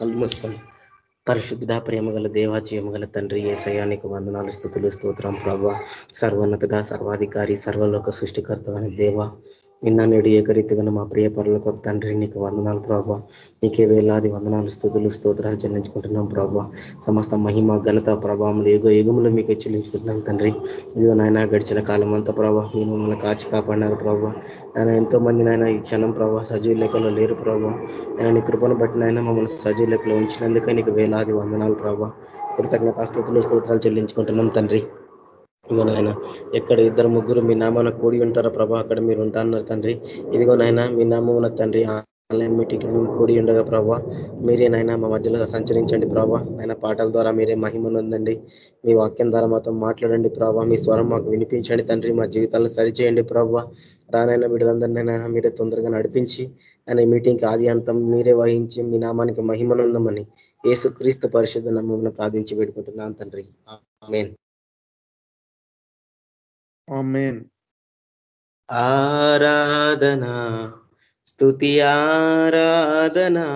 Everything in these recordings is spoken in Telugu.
కళ్ళు మూసుకోండి పరిశుద్ధ ప్రేమగల దేవా తండ్రి ఏ సయానికి వందనాలు స్థుతులు స్తోత్రం ప్రభా. సర్వోన్నతగా సర్వాధికారి సర్వలోక సృష్టికర్త అని దేవ. నిన్న నేడు ఏకరీతిగా మా ప్రియ పరులకు తండ్రి నీకు వందనాలు ప్రభావ నీకే వేలాది వందనాలు స్థుతులు స్తోత్రాలు చెల్లించుకుంటున్నాం ప్రభావ సమస్త మహిమ ఘనత ప్రభావములు ఏగో యుగములు మీకు చెల్లించుకుంటున్నాం తండ్రి. ఇదిగో నాయన గడిచిన కాలం అంతా ప్రభావ నేను మమ్మల్ని కాచి కాపాడినారు ప్రభావ ఆయన ఎంతో మంది నాయన ఈ క్షణం ప్రభావ సజీవ లెక్కలో లేరు ప్రభావ ఆయన నీ కృపను బట్టి నాయన మమ్మల్ని సజీవ లెక్కలో ఉంచినందుకే నీకు వేలాది వందనాలు ప్రభావ కృతజ్ఞత స్థుతులు స్తోత్రాలు చెల్లించుకుంటున్నాం తండ్రి. ఇదిగో నాయన ఎక్కడ ఇద్దరు ముగ్గురు మీ నామాన కూడి ఉంటారో? ప్రభా అక్కడ మీరు ఉంటాన్నారు తండ్రి. ఇదిగో నాయన మీ నామమున తండ్రి ఆన్లైన్ మీటింగ్ మేము కూడి ఉండగా ప్రభావ నాయన మా మధ్యలో సంచరించండి ప్రభా. ఆయన పాటల ద్వారా మీరే మహిమనుందండి. మీ వాక్యం ద్వారా మాతో మాట్లాడండి ప్రభావ మీ స్వరం మాకు వినిపించండి తండ్రి. మా జీవితాలను సరిచేయండి ప్రభా. రానైనా వీళ్ళందరినీ మీరే తొందరగా నడిపించి ఆయన మీటింగ్కి ఆది అంతం మీరే వహించి మీ నామానికి మహిమనుందమని ఏసుక్రీస్తు పరిషత్ నమ్మని ప్రార్థించి పెట్టుకుంటున్నాను తండ్రి. ఆమెన్. ఆరాధనా స్థుతి ఆరాధనా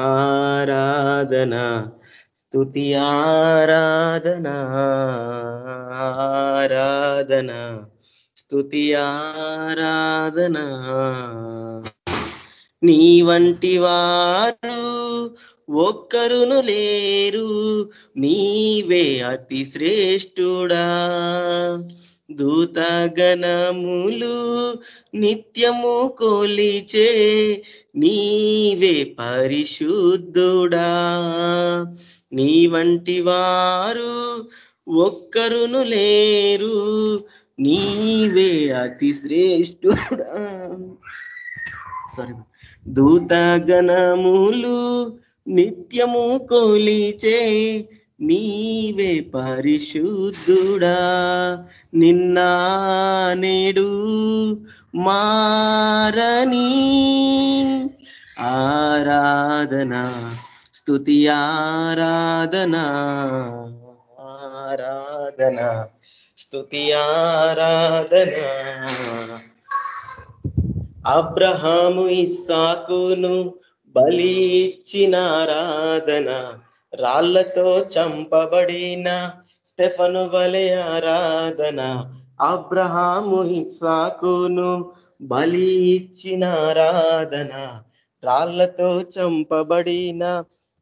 ఆరాధనా స్థుతి ఆరాధనా ఆరాధనా స్థుతి ఆరాధనా. నీ వంటి వారు ఒక్కరును లేరు నీవే అతి శ్రేష్ఠుడా. దూతగణములు నిత్యము కొలిచే నీవే పరిశుద్ధుడా. నీ వంటి వారు ఒక్కరును లేరు నీవే అతి శ్రేష్ఠుడా. సారీ దూతగణములు నిత్యము కొలిచే నీవే పరిశుద్ధుడా. నిన్న నేడు మారని. ఆరాధనా స్తుతి ఆరాధనా ఆరాధన స్తుతి ఆరాధనా. అబ్రహాము ఇస్సాకును బలి ఇచ్చిన ఆరాధన రాళ్ళతో చంపబడిన స్టెఫను వలె ఆరాధన అబ్రహాము ఇసాకును బలి ఇచ్చిన ఆరాధన రాళ్ళతో చంపబడిన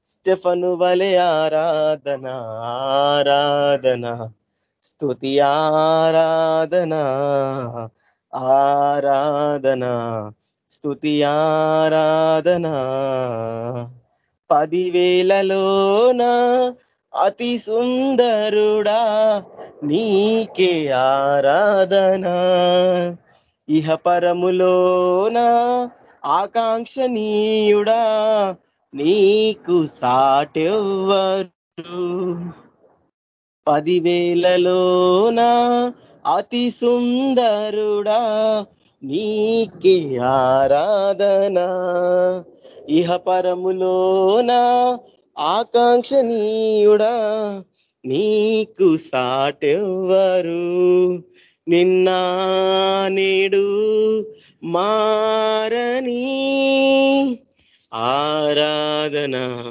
స్టెఫను వలె ఆరాధన ఆరాధన స్థుతి ఆరాధన ఆరాధన. స్తుతి ఆరాధన పదివేలలోన అతి సుందరుడా నీకే ఆరాధన. ఇహ పరములోన ఆకాంక్షణీయుడా నీకు సాటెవ్వరు. పదివేలలోన అతి సుందరుడా నీకి ఆరాధన. ఇహ పరములోన ఆకాంక్షణీయుడా నీకు సాటెవ్వరు. నిన్నా నేడు మారని. ఆరాధన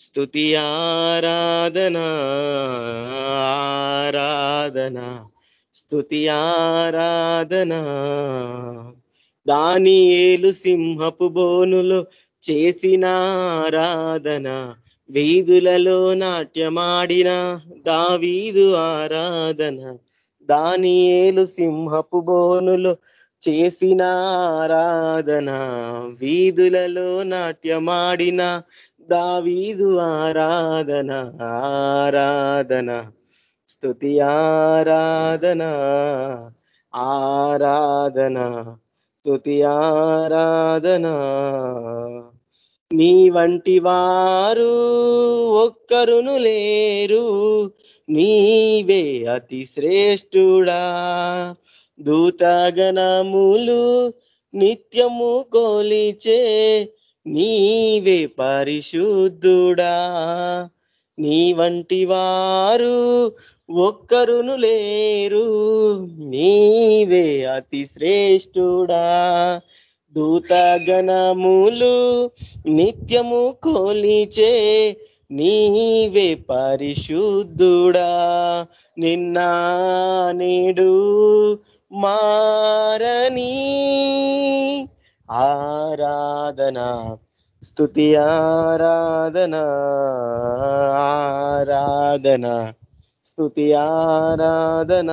స్తుతి ఆరాధన ఆరాధన. స్తుతి ఆరాధనా. దాని ఏలు సింహపు బోనులు చేసిన ఆరాధన. వీధులలో నాట్యమాడిన దావీదు ఆరాధన. దాని ఏలు సింహపు బోనులు చేసిన ఆరాధన. వీధులలో నాట్యమాడిన దావీదు ఆరాధన. ఆరాధన. స్తుతి ఆరాధన ఆరాధన స్తుతి ఆరాధన. నీ వంటి వారు ఒక్కరును లేరు నీవే అతి శ్రేష్ఠుడా. దూతగణములు నిత్యము కోలిచే నీవే పరిశుద్ధుడా. నీ వంటి వారు ఒక్కరును లేరు నీవే అతి శ్రేష్ఠుడా. దూతగణములు నిత్యము కోలిచే నీవే పరిశుద్ధుడా. నిన్న నేడు మారని ఆరాధన స్తుతి ఆరాధన ఆరాధన. స్థుతి ఆరాధన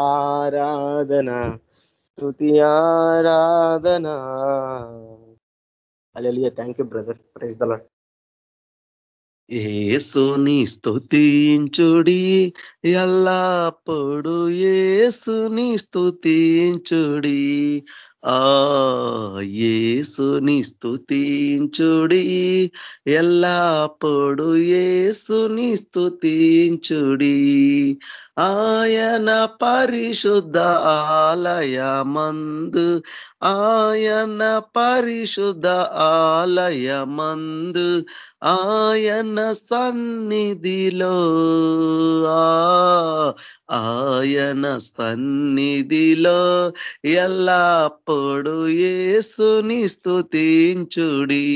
ఆరాధన స్థుతి ఆరాధన. Alleluia thank you brother praise the ఏసుని స్థుతించుడి ఎల్లప్పుడు ఏసుని స్థుతించుడి ఆ యేసుని స్తుతించుడి ఎల్లప్పుడు యేసుని స్తుతించుడి. ఆయన పరిశుద్ధ ఆలయమందు ఆయన పరిశుద్ధ ఆలయమందు ఆయన సన్నిధిలో. ఆయన సన్నిధిలో ఎల్లప్పుడు ఏసుని స్థుతించుడి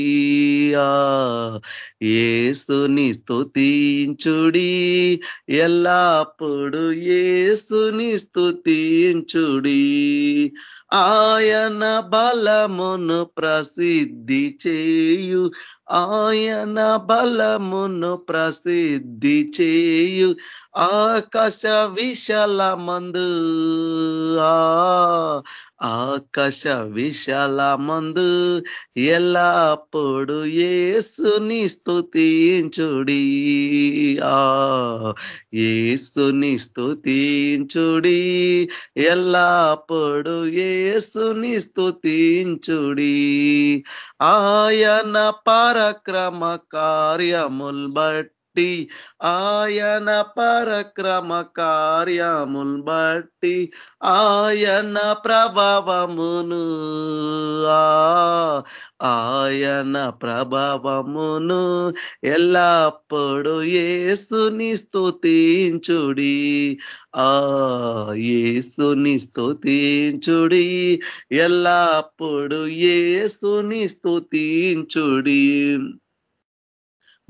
ఏసుని స్థుతించుడి ఎల్లప్పుడు ఏసుని స్థుతించుడి ఆయన బలమును ప్రసిద్ధి చేయు. ఆయన బలమును ప్రసిద్ధి చేయు. ఆకాశ విశాల మందు ఆకాశ విశాల మందు ఎల్లప్పుడు ఏసుని స్థుతించుడి ఆ ఏసుని స్థుతించుడి ఎల్లప్పుడు ఏసుని స్థుతించుడి ఆయన పరక్రమ కార్యముల్ బట్టి బట్టి ఆయన పరక్రమ కార్యముల్ బట్టి ఆయన ప్రభావమును ఆయన ప్రభావమును ఎల్లప్పుడు ఏసుని స్థుతించుడి ఆ ఏసుని స్థుతించుడి ఎల్లప్పుడు ఏసుని స్థుతించుడి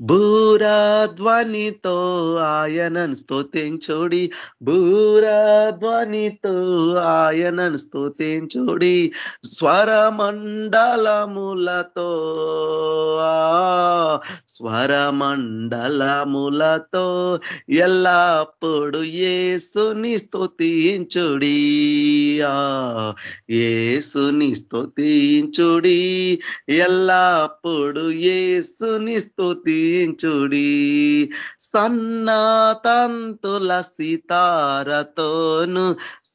భూరాధ్వనితో ఆయనను స్తోతించోడి. భూరాధ్వనితో ఆయనను స్తోతించోడి. స్వరమండలములతో స్వరమండలములతో ఎల్లప్పుడు ఏసుని స్తుతించుడి. ఏసుని స్తుతించుడి. ఎల్లప్పుడు ఏసుని స్తుతించుడి సన్నతంతుల సితారతోను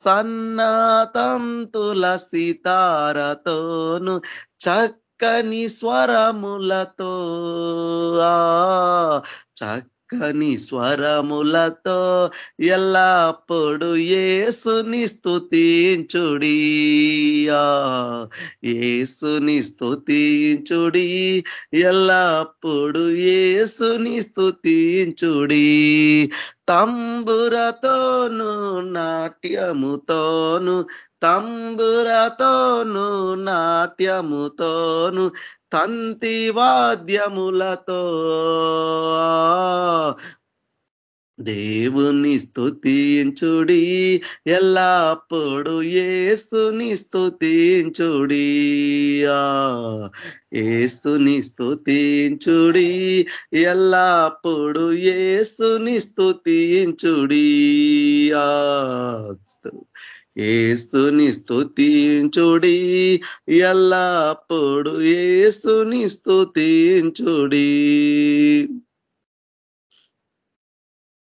సన్నతంతుల సితారతోను చక్కని స్వరములతో. చక్క చక్కని స్వరములతో ఎల్లప్పుడు ఏసుని స్థుతించుడి ఏసుని స్థుతించుడి ఎల్లప్పుడు ఏసుని స్థుతించుడి తంబురతోను నాట్యముతోను తంబురతోను నాట్యముతోను తంతి వాద్యములతో దేవుని స్థుతించుడి ఎల్లప్పుడు ఏసుని స్థుతించుడి ఏసుని స్థుతించుడి ఎల్లప్పుడు ఏసుని స్థుతించుడి ఏసుని స్థుతించుడి ఎల్లప్పుడు ఏసుని స్థుతించుడి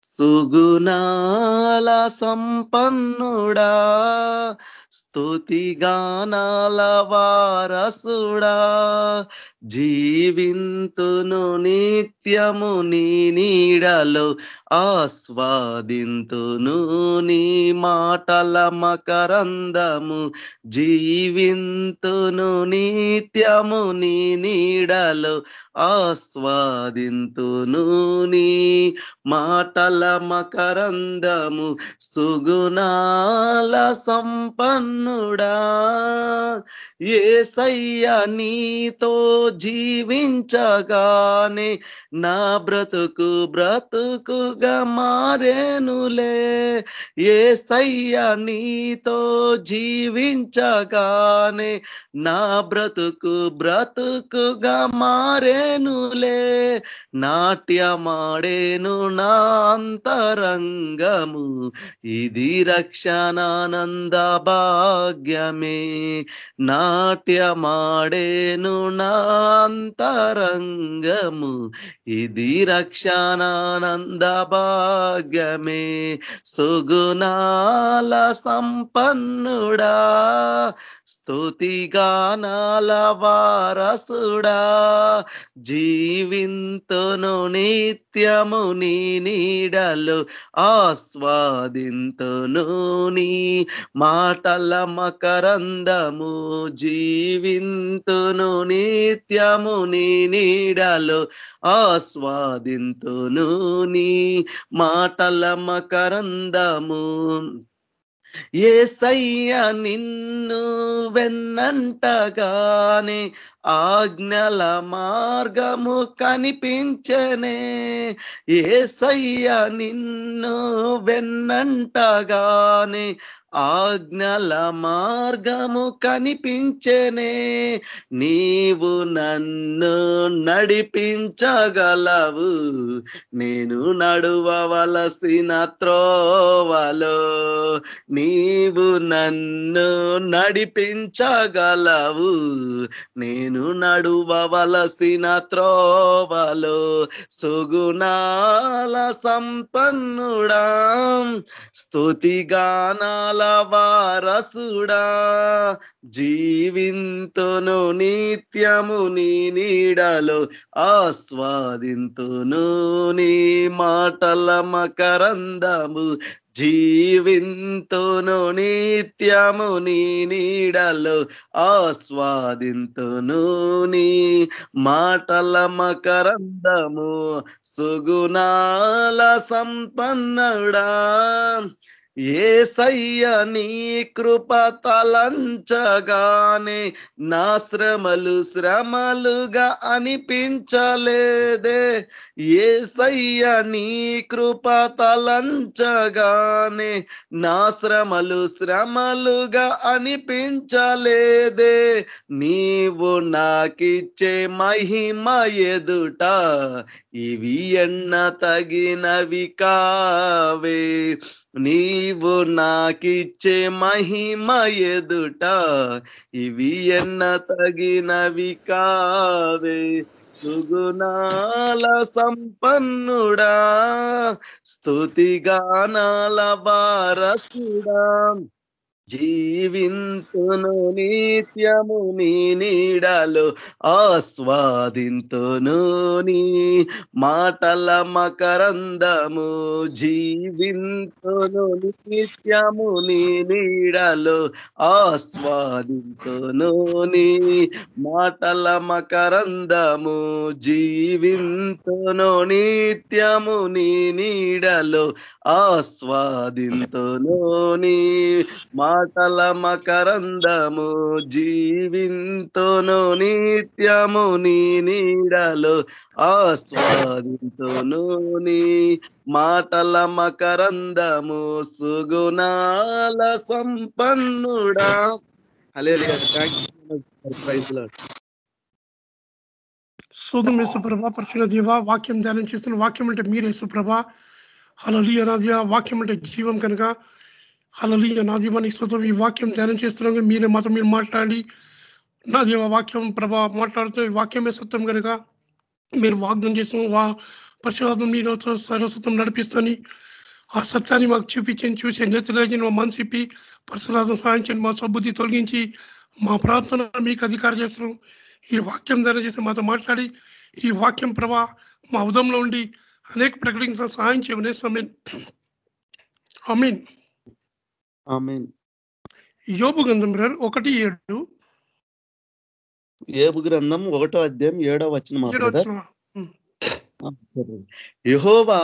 సుగుణాల సంపన్నుడా స్తుతిగానాల వారసుడా జీవింతును నిత్యము నీ నీడలో ఆస్వాదింతును నీ మాటల మకరందము జీవింతును నిత్యము నీ నీడలో ఆస్వాదింతును నీ మాటల మకరందము సుగుణాల సంపన్న సంపన్నుడా ఏసయ్య నీతో జీవించగానే నా బ్రతుకు బ్రతుకుగా మారేనులే. ఏసయ్య నీతో జీవించగానే నా బ్రతుకు బ్రతుకుగా మారేనులే. నాట్యమాడేను నా అంతరంగము. ఇది రక్షణానంద భాగ్యమే. నాట్యమాడేను నాంతరంగము. ఇది రక్షణానంద భాగ్యమే. సుగుణాల సంపన్నుడా. స్తుతిగానాల వారసుడా. జీవింతును నిత్యము నీ నీడలు ఆస్వాదింతును నీ మాటల మకరందము. జీవింతును నిత్యము నీ నీడలు ఆస్వాదింతును నీ మాటల మకరందము. ఏసయ్య నిన్ను వెన్నంటగానే ఆజ్ఞల మార్గము కనిపించనే. ఏసయ్య నిన్ను వెన్నంటగానే ఆజ్ఞల మార్గము కనిపించనే నీవు నన్ను నడిపించగలవు. నేను నడువవలసిన త్రోవలో నీవు నన్ను నడిపించగలవు. నేను నడువవలసిన త్రోవలో సుగుణాల సంపన్నుడా. స్తుతిగానాల వారసుడా జీవింతును నిత్యము నీ నీడలో ఆస్వాదింతును నీ మాటల మకరందము. జీవింతును నిత్యము నీ నీడలు ఆస్వాదింతును నీ మాటల మకరందము. సుగుణాల సంపన్నుడా ఏసయ్య నీ కృప తలంచగానే నా శ్రమలు శ్రమలుగా అనిపించలేదే. ఏసయ్య నీ కృప తలంచగానే నా శ్రమలు శ్రమలుగా అనిపించలేదే. నీవు నాకిచ్చే మహిమ ఎదుట ఇవి ఎన్న తగినవి కావే. నీవు నాకిచ్చే మహిమ ఎదుట ఇవి ఎన్న తగినవి కావే. సుగుణాల సంపన్నుడా స్థుతిగానాల వారసుడా. జీవింతును నిత్యము నీ నీడలు ఆస్వాదింతును నీ మాటల మకరందము జీవింతును నిత్యము నీ నీడలు ఆస్వాదింతును నీ మాటల మకరందము జీవింతును నిత్యము నీ నీడలు ఆస్వాదింతును నీ మా మాటల మకరందము జీవింతును నిత్యము నీ నీడలు ఆస్వాదింతును నీ మాటల మకరందము సుగుణాల సంపన్నుడా. అలే శోధం యేసుప్రభ పరిశుల దేవ వాక్యం ధ్యానం చేస్తున్న వాక్యం అంటే మీరే సుప్రభ హలలియ వాక్యం అంటే జీవం కనుక. హలలియ నా దీవానికి స్తోత్రం ఈ వాక్యం ధ్యానం చేస్తున్నాం. మీరే మాత్రం మీరు మాట్లాడి. నా దేవ వాక్యం ప్రభా మాట్లాడుతూ ఈ వాక్యమే సత్యం కనుక మీరు వాగ్దం చేసిన వా పరిశుభాత్మ మీరు సర్వసత్వం నడిపిస్తని ఆ సత్యాన్ని మాకు చూపించండి చూసి నెత్తలేని మా మనసు ఇప్పి పరిశుభాత్మ సాధించండి మా సబ్బుద్ధి తొలగించి మా ప్రార్థన మీకు అధికారం చేస్తున్నాం. ఈ వాక్యం ధర చేసి మాతో మాట్లాడి ఈ వాక్యం ప్రభా మా ఉదంలో ఉండి అనేక ప్రకటించిన సహాయం చేయమనే ఐ మీన్ యోబు గంధం బ్రదర్ ఒకటి ఏడు. ఏబు గ్రంథం ఒకటో అధ్యాయం ఏడో వచ్చిన యహోవా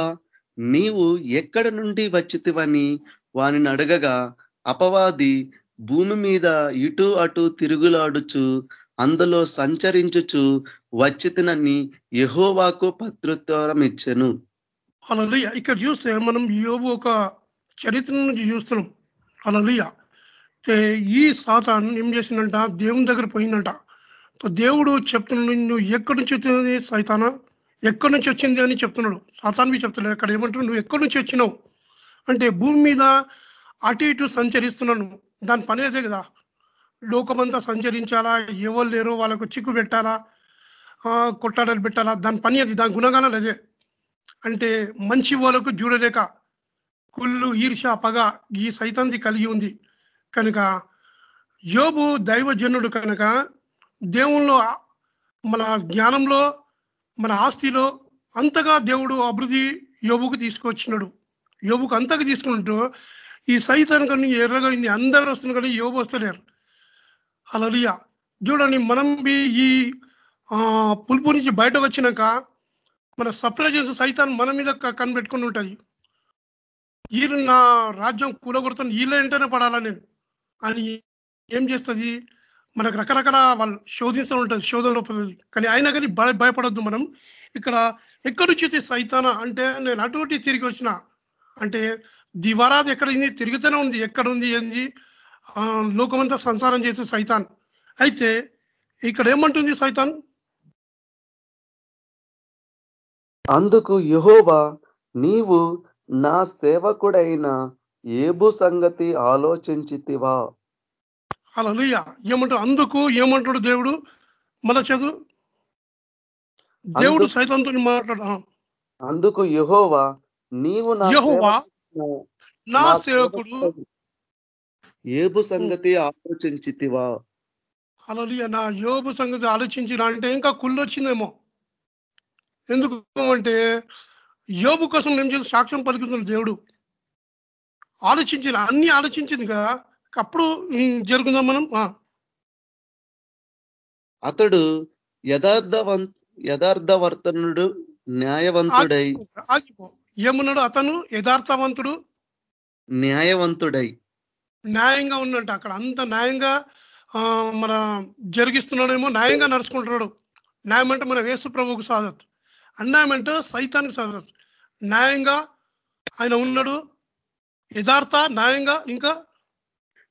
నీవు ఎక్కడ నుండి వచ్చితివని వానిని అడగగా అపవాది భూమి మీద ఇటు అటు తిరుగులాడుచు అందులో సంచరించుచు వచ్చితినని యహోవాకు పత్రుత్వరం ఇచ్చెను. ఇక్కడ చూస్తే మనం యోబు ఒక చరిత్ర నుంచి చూస్తున్నాం. అలలియ. ఈ సాతాన్ ఏం చేసిందంట? దేవుని దగ్గర పోయిందంట. దేవుడు చెప్తున్నాడు నువ్వు ఎక్కడి నుంచి వచ్చింది సైతాన? ఎక్కడి నుంచి వచ్చింది అని చెప్తున్నాడు. సాతాన్వి చెప్తున్నాడు. అక్కడ ఏమంటున్నాడు? నువ్వు ఎక్కడి నుంచి వచ్చినావు? అంటే భూమి మీద అటు ఇటు సంచరిస్తున్నాను. దాని పని అదే కదా. లోకమంతా సంచరించాలా? ఎవరు లేరు? వాళ్ళకు చిక్కు పెట్టాలా? కొట్టాడలు పెట్టాలా? దాని పని అది. దాని గుణగానాలు అదే. అంటే మంచి వాళ్ళకు చూడలేక కుళ్ళు ఈర్ష పగ ఈ సైతాంతి కలిగి ఉంది. కనుక యోబు దైవజనుడు కనుక దేవుల్లో మన జ్ఞానంలో మన ఆస్తిలో అంతగా దేవుడు అభివృద్ధి యోబుకు తీసుకొచ్చినాడు. యోబుకు అంతగా తీసుకున్నట్టు ఈ సైతాన్ కానీ ఎర్రగా అందరూ వస్తున్నారు కానీ యోబు వస్తలేరు. అలలియ చూడండి మనం ఈ పులుపు నుంచి బయటకు వచ్చినాక మన సప్రజెన్స్ సైతాన్ మన మీద కనిపెట్టుకుని ఉంటుంది. వీళ్ళు నా రాజ్యం కూలగొడుతున్న వీళ్ళ వెంటనే పడాలా నేను? అని ఏం చేస్తుంది? మనకు రకరకాల వాళ్ళు శోధిస్తూ ఉంటుంది శోధనలో కానీ అయినా కానీ భయ భయపడద్దు మనం. ఇక్కడ ఎక్కడి నుంచి సైతాన? అంటే నేను అటువంటి తిరిగి వచ్చిన. అంటే దివారాది ఎక్కడ ఉంది? తిరుగుతూనే ఉంది. ఎక్కడ ఉంది? ఏంది? లోకమంతా సంసారం చేసే సైతాన్. అయితే ఇక్కడ ఏమంటుంది సైతాన్? అందుకు యహోవా నీవు నా సేవకుడైన ఏబు సంగతి ఆలోచించితివా? అలా ఏమంటాడు? అందుకు ఏమంటాడు దేవుడు? మన చదువు. దేవుడు సైతంతో మాట్లాడు. అందుకు యహోవా నీవు నా సేవకుడు. ఏబు సంగతి ఆలోచించితివా? అలా నా యోబు సంగతి ఆలోచించిన అంటే ఇంకా కుళ్ళు వచ్చిందేమో ఎందుకు అంటే యోబు కోసం ఏం చేసి సాక్ష్యం పలుకుతున్నాడు దేవుడు. ఆలోచించిన అన్ని ఆలోచించింది కదా. అప్పుడు జరుగుందాం మనం? అతడు యథార్థవం యథార్థవర్తనుడు న్యాయవంతుడై ఏమన్నాడు అతను? యథార్థవంతుడు? న్యాయవంతుడై న్యాయంగా ఉన్నట్టు. అక్కడ అంత న్యాయంగా మన జరిగిస్తున్నాడేమో న్యాయంగా నడుచుకుంటున్నాడు. న్యాయం అంటే మన వేసు ప్రభువుకు సాధత్ అన్యాయం అంటే సైతానికి సాధత్ న్యాయంగా ఆయన ఉన్నాడు. యథార్థ న్యాయంగా ఇంకా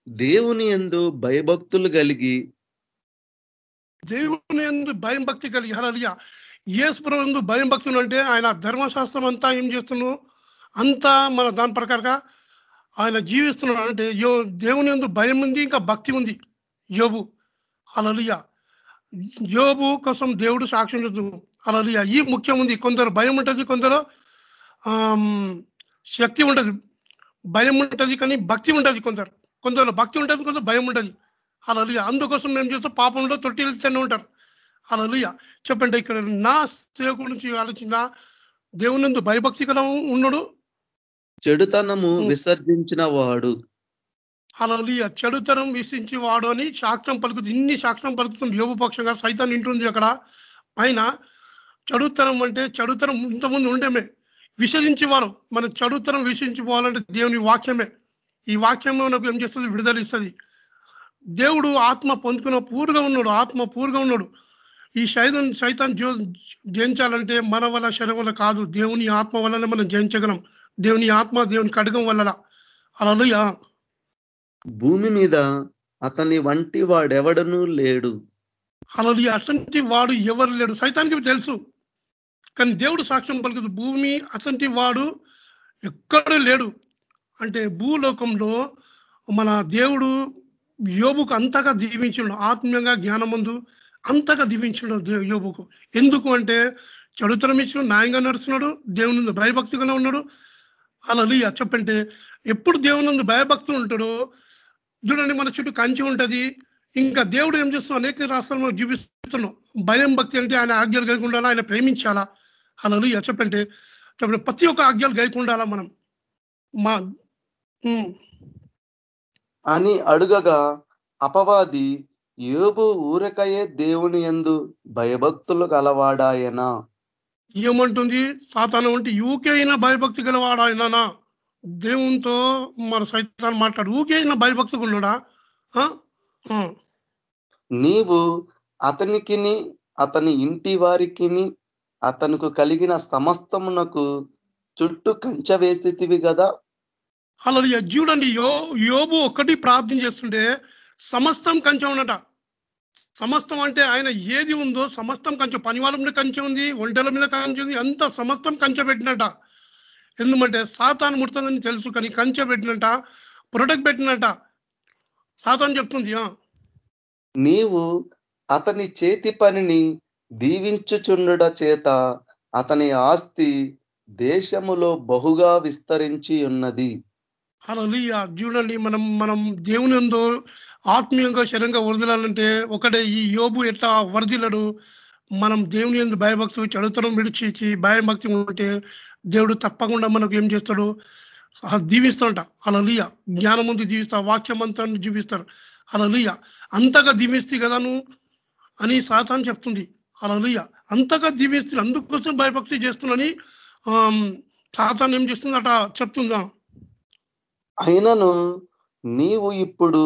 దేవుని ఎందు భయభక్తులు కలిగి దేవుని ఎందు భయం భక్తి కలిగి హలలియ ఏసుప్రభు ఎందు భయం భక్తులు అంటే ఆయన ధర్మశాస్త్రం అంతా ఏం చేస్తున్నాడు? అంతా మన దాని ప్రకారంగా ఆయన జీవిస్తున్నాడు. అంటే యో దేవుని ఎందు భయం ఉంది ఇంకా భక్తి ఉంది. యోబు అలలియ యోబు కోసం దేవుడు సాక్ష్యం అలలియ ఈ ముఖ్యం ఉంది. కొందరు భయం ఉంటుంది కొందరు శక్తి ఉంటుంది భయం ఉంటుంది కానీ భక్తి ఉంటుంది కొందరు. కొందరు భక్తి ఉంటుంది కొందరు భయం ఉంటుంది అలా అందుకోసం మేము చేస్తే పాపంలో తొట్టిల్స్తూనే ఉంటారు. అలా చెప్పండి ఇక్కడ నా సేవకు నుంచి ఆలోచించిన దేవుని భయభక్తి కదా ఉన్నాడు. చెడుతనము విసర్జించిన వాడు. అలా చెడుతనం విసించి వాడు అని సాక్ష్యం పలుకుతుంది. ఇన్ని సాక్ష్యం పలుకుతుంది. యోగపక్షంగా సైతాన్ని వింటుంది అక్కడ. పైన చెడుతనం అంటే చెడుతనం ఇంతకుముందు ఉండేమే. విసరించేవారు మన చెడుతనం విసరించిపోవాలంటే దేవుని వాక్యమే. ఈ వాక్యం మనకు ఏం చేస్తుంది? విడుదల ఇస్తుంది. దేవుడు ఆత్మ పొందుకున్న పూర్గా ఉన్నాడు. ఆత్మ పూర్గా ఉన్నాడు. ఈ సైతం సైతం జయించాలంటే మన వల్ల శరీరం వల్ల కాదు. దేవుని ఆత్మ వల్లనే మనం జయించగలం. దేవుని ఆత్మ దేవుని కడగం వల్ల అలా భూమి మీద అతని వంటి వాడెవడనూ లేడు. అలా అసంటి వాడు ఎవరు లేడు? సైతానికి తెలుసు. కానీ దేవుడు సాక్ష్యం పలుకుదు భూమి అసంటి వాడు ఎక్కడ లేడు. అంటే భూలోకంలో మన దేవుడు యోబుకు అంతగా దీవించడు ఆత్మీయంగా జ్ఞానమందు అంతగా దీవించడు యోబుకు. ఎందుకు అంటే చడుతరం ఇచ్చిన న్యాయంగా నడుస్తున్నాడు దేవుని భయభక్తిగానే ఉన్నాడు. అలా చెప్పంటే ఎప్పుడు దేవుని భయభక్తులు ఉంటాడో చూడండి మన చుట్టూ కంచి ఉంటుంది. ఇంకా దేవుడు ఏం చేస్తున్నాం అనేక రాష్ట్రాలు జీవిస్తున్నాం. భయం భక్తి అంటే ఆయన ఆజ్ఞలు కలిగి ఉండాలా? ఆయన ప్రేమించాలా? అలా చెప్పంటే ప్రతి ఒక్క ఆజ్ఞలు గైకి ఉండాలా మనం మా అని అడుగగా అపవాది యోబు ఊరకయే దేవుని ఎందు భయభక్తులు గలవాడాయనా. ఏమంటుంది? సాతానం అంటే ఊకే అయినా భయభక్తి గలవాడాయనా దేవునితో మన సైతాన్ని మాట్లాడు. ఊకే అయినా భయభక్తి? ఆ. నీవు అతనికిని అతని ఇంటి వారికిని అతనికి కలిగిన సమస్తమునకు చుట్టూ కంచె వేసేతివి కదా అలా చూడండి యో యోబు ఒక్కటి ప్రార్థన చేస్తుంటే సమస్తం కంచె ఉన్నట. సమస్తం అంటే ఆయన ఏది ఉందో సమస్తం కంచె పనివాళ్ళ మీద కంచె ఉంది ఒంటెల మీద కంచె ఉంది అంత సమస్తం కంచె పెట్టినట. ఎందుకంటే సాతాను ముడుతుందని తెలుసు కానీ కంచె పెట్టినట ప్రొడక్ట్ పెట్టినట. సాతాను చెప్తుంది ఆ. నీవు అతని చేతి పనిని దీవించుచుండుట చేత అతని ఆస్తి దేశములో బహుగా విస్తరించి ఉన్నది. హల్లెలూయా. చూడండి మనం మనం దేవుని ఎందో ఆత్మీయంగా శరీరంగా వరదలాలంటే ఒకటే ఈ యోబు ఎట్లా వరదిలడు మనం దేవుని ఎందు భయభక్తి చడుతరం విడిచి భయభక్తి ఉంటే దేవుడు తప్పకుండా మనకు ఏం చేస్తాడు? దీవిస్తాడంట. అలలియ జ్ఞానం ముందు దీవిస్తా వాక్యం అంతా జీవిస్తాడు. అలలియ అంతగా దీవిస్తే కదా అని సాతాన్ చెప్తుంది. అలలియ అంతగా దీవిస్తుంది అందుకోసం భయభక్తి చేస్తుందని ఆమ్, సాతాన్ ఏం చేస్తుంది అట చెప్తుందా? అయినను నీవు ఇప్పుడు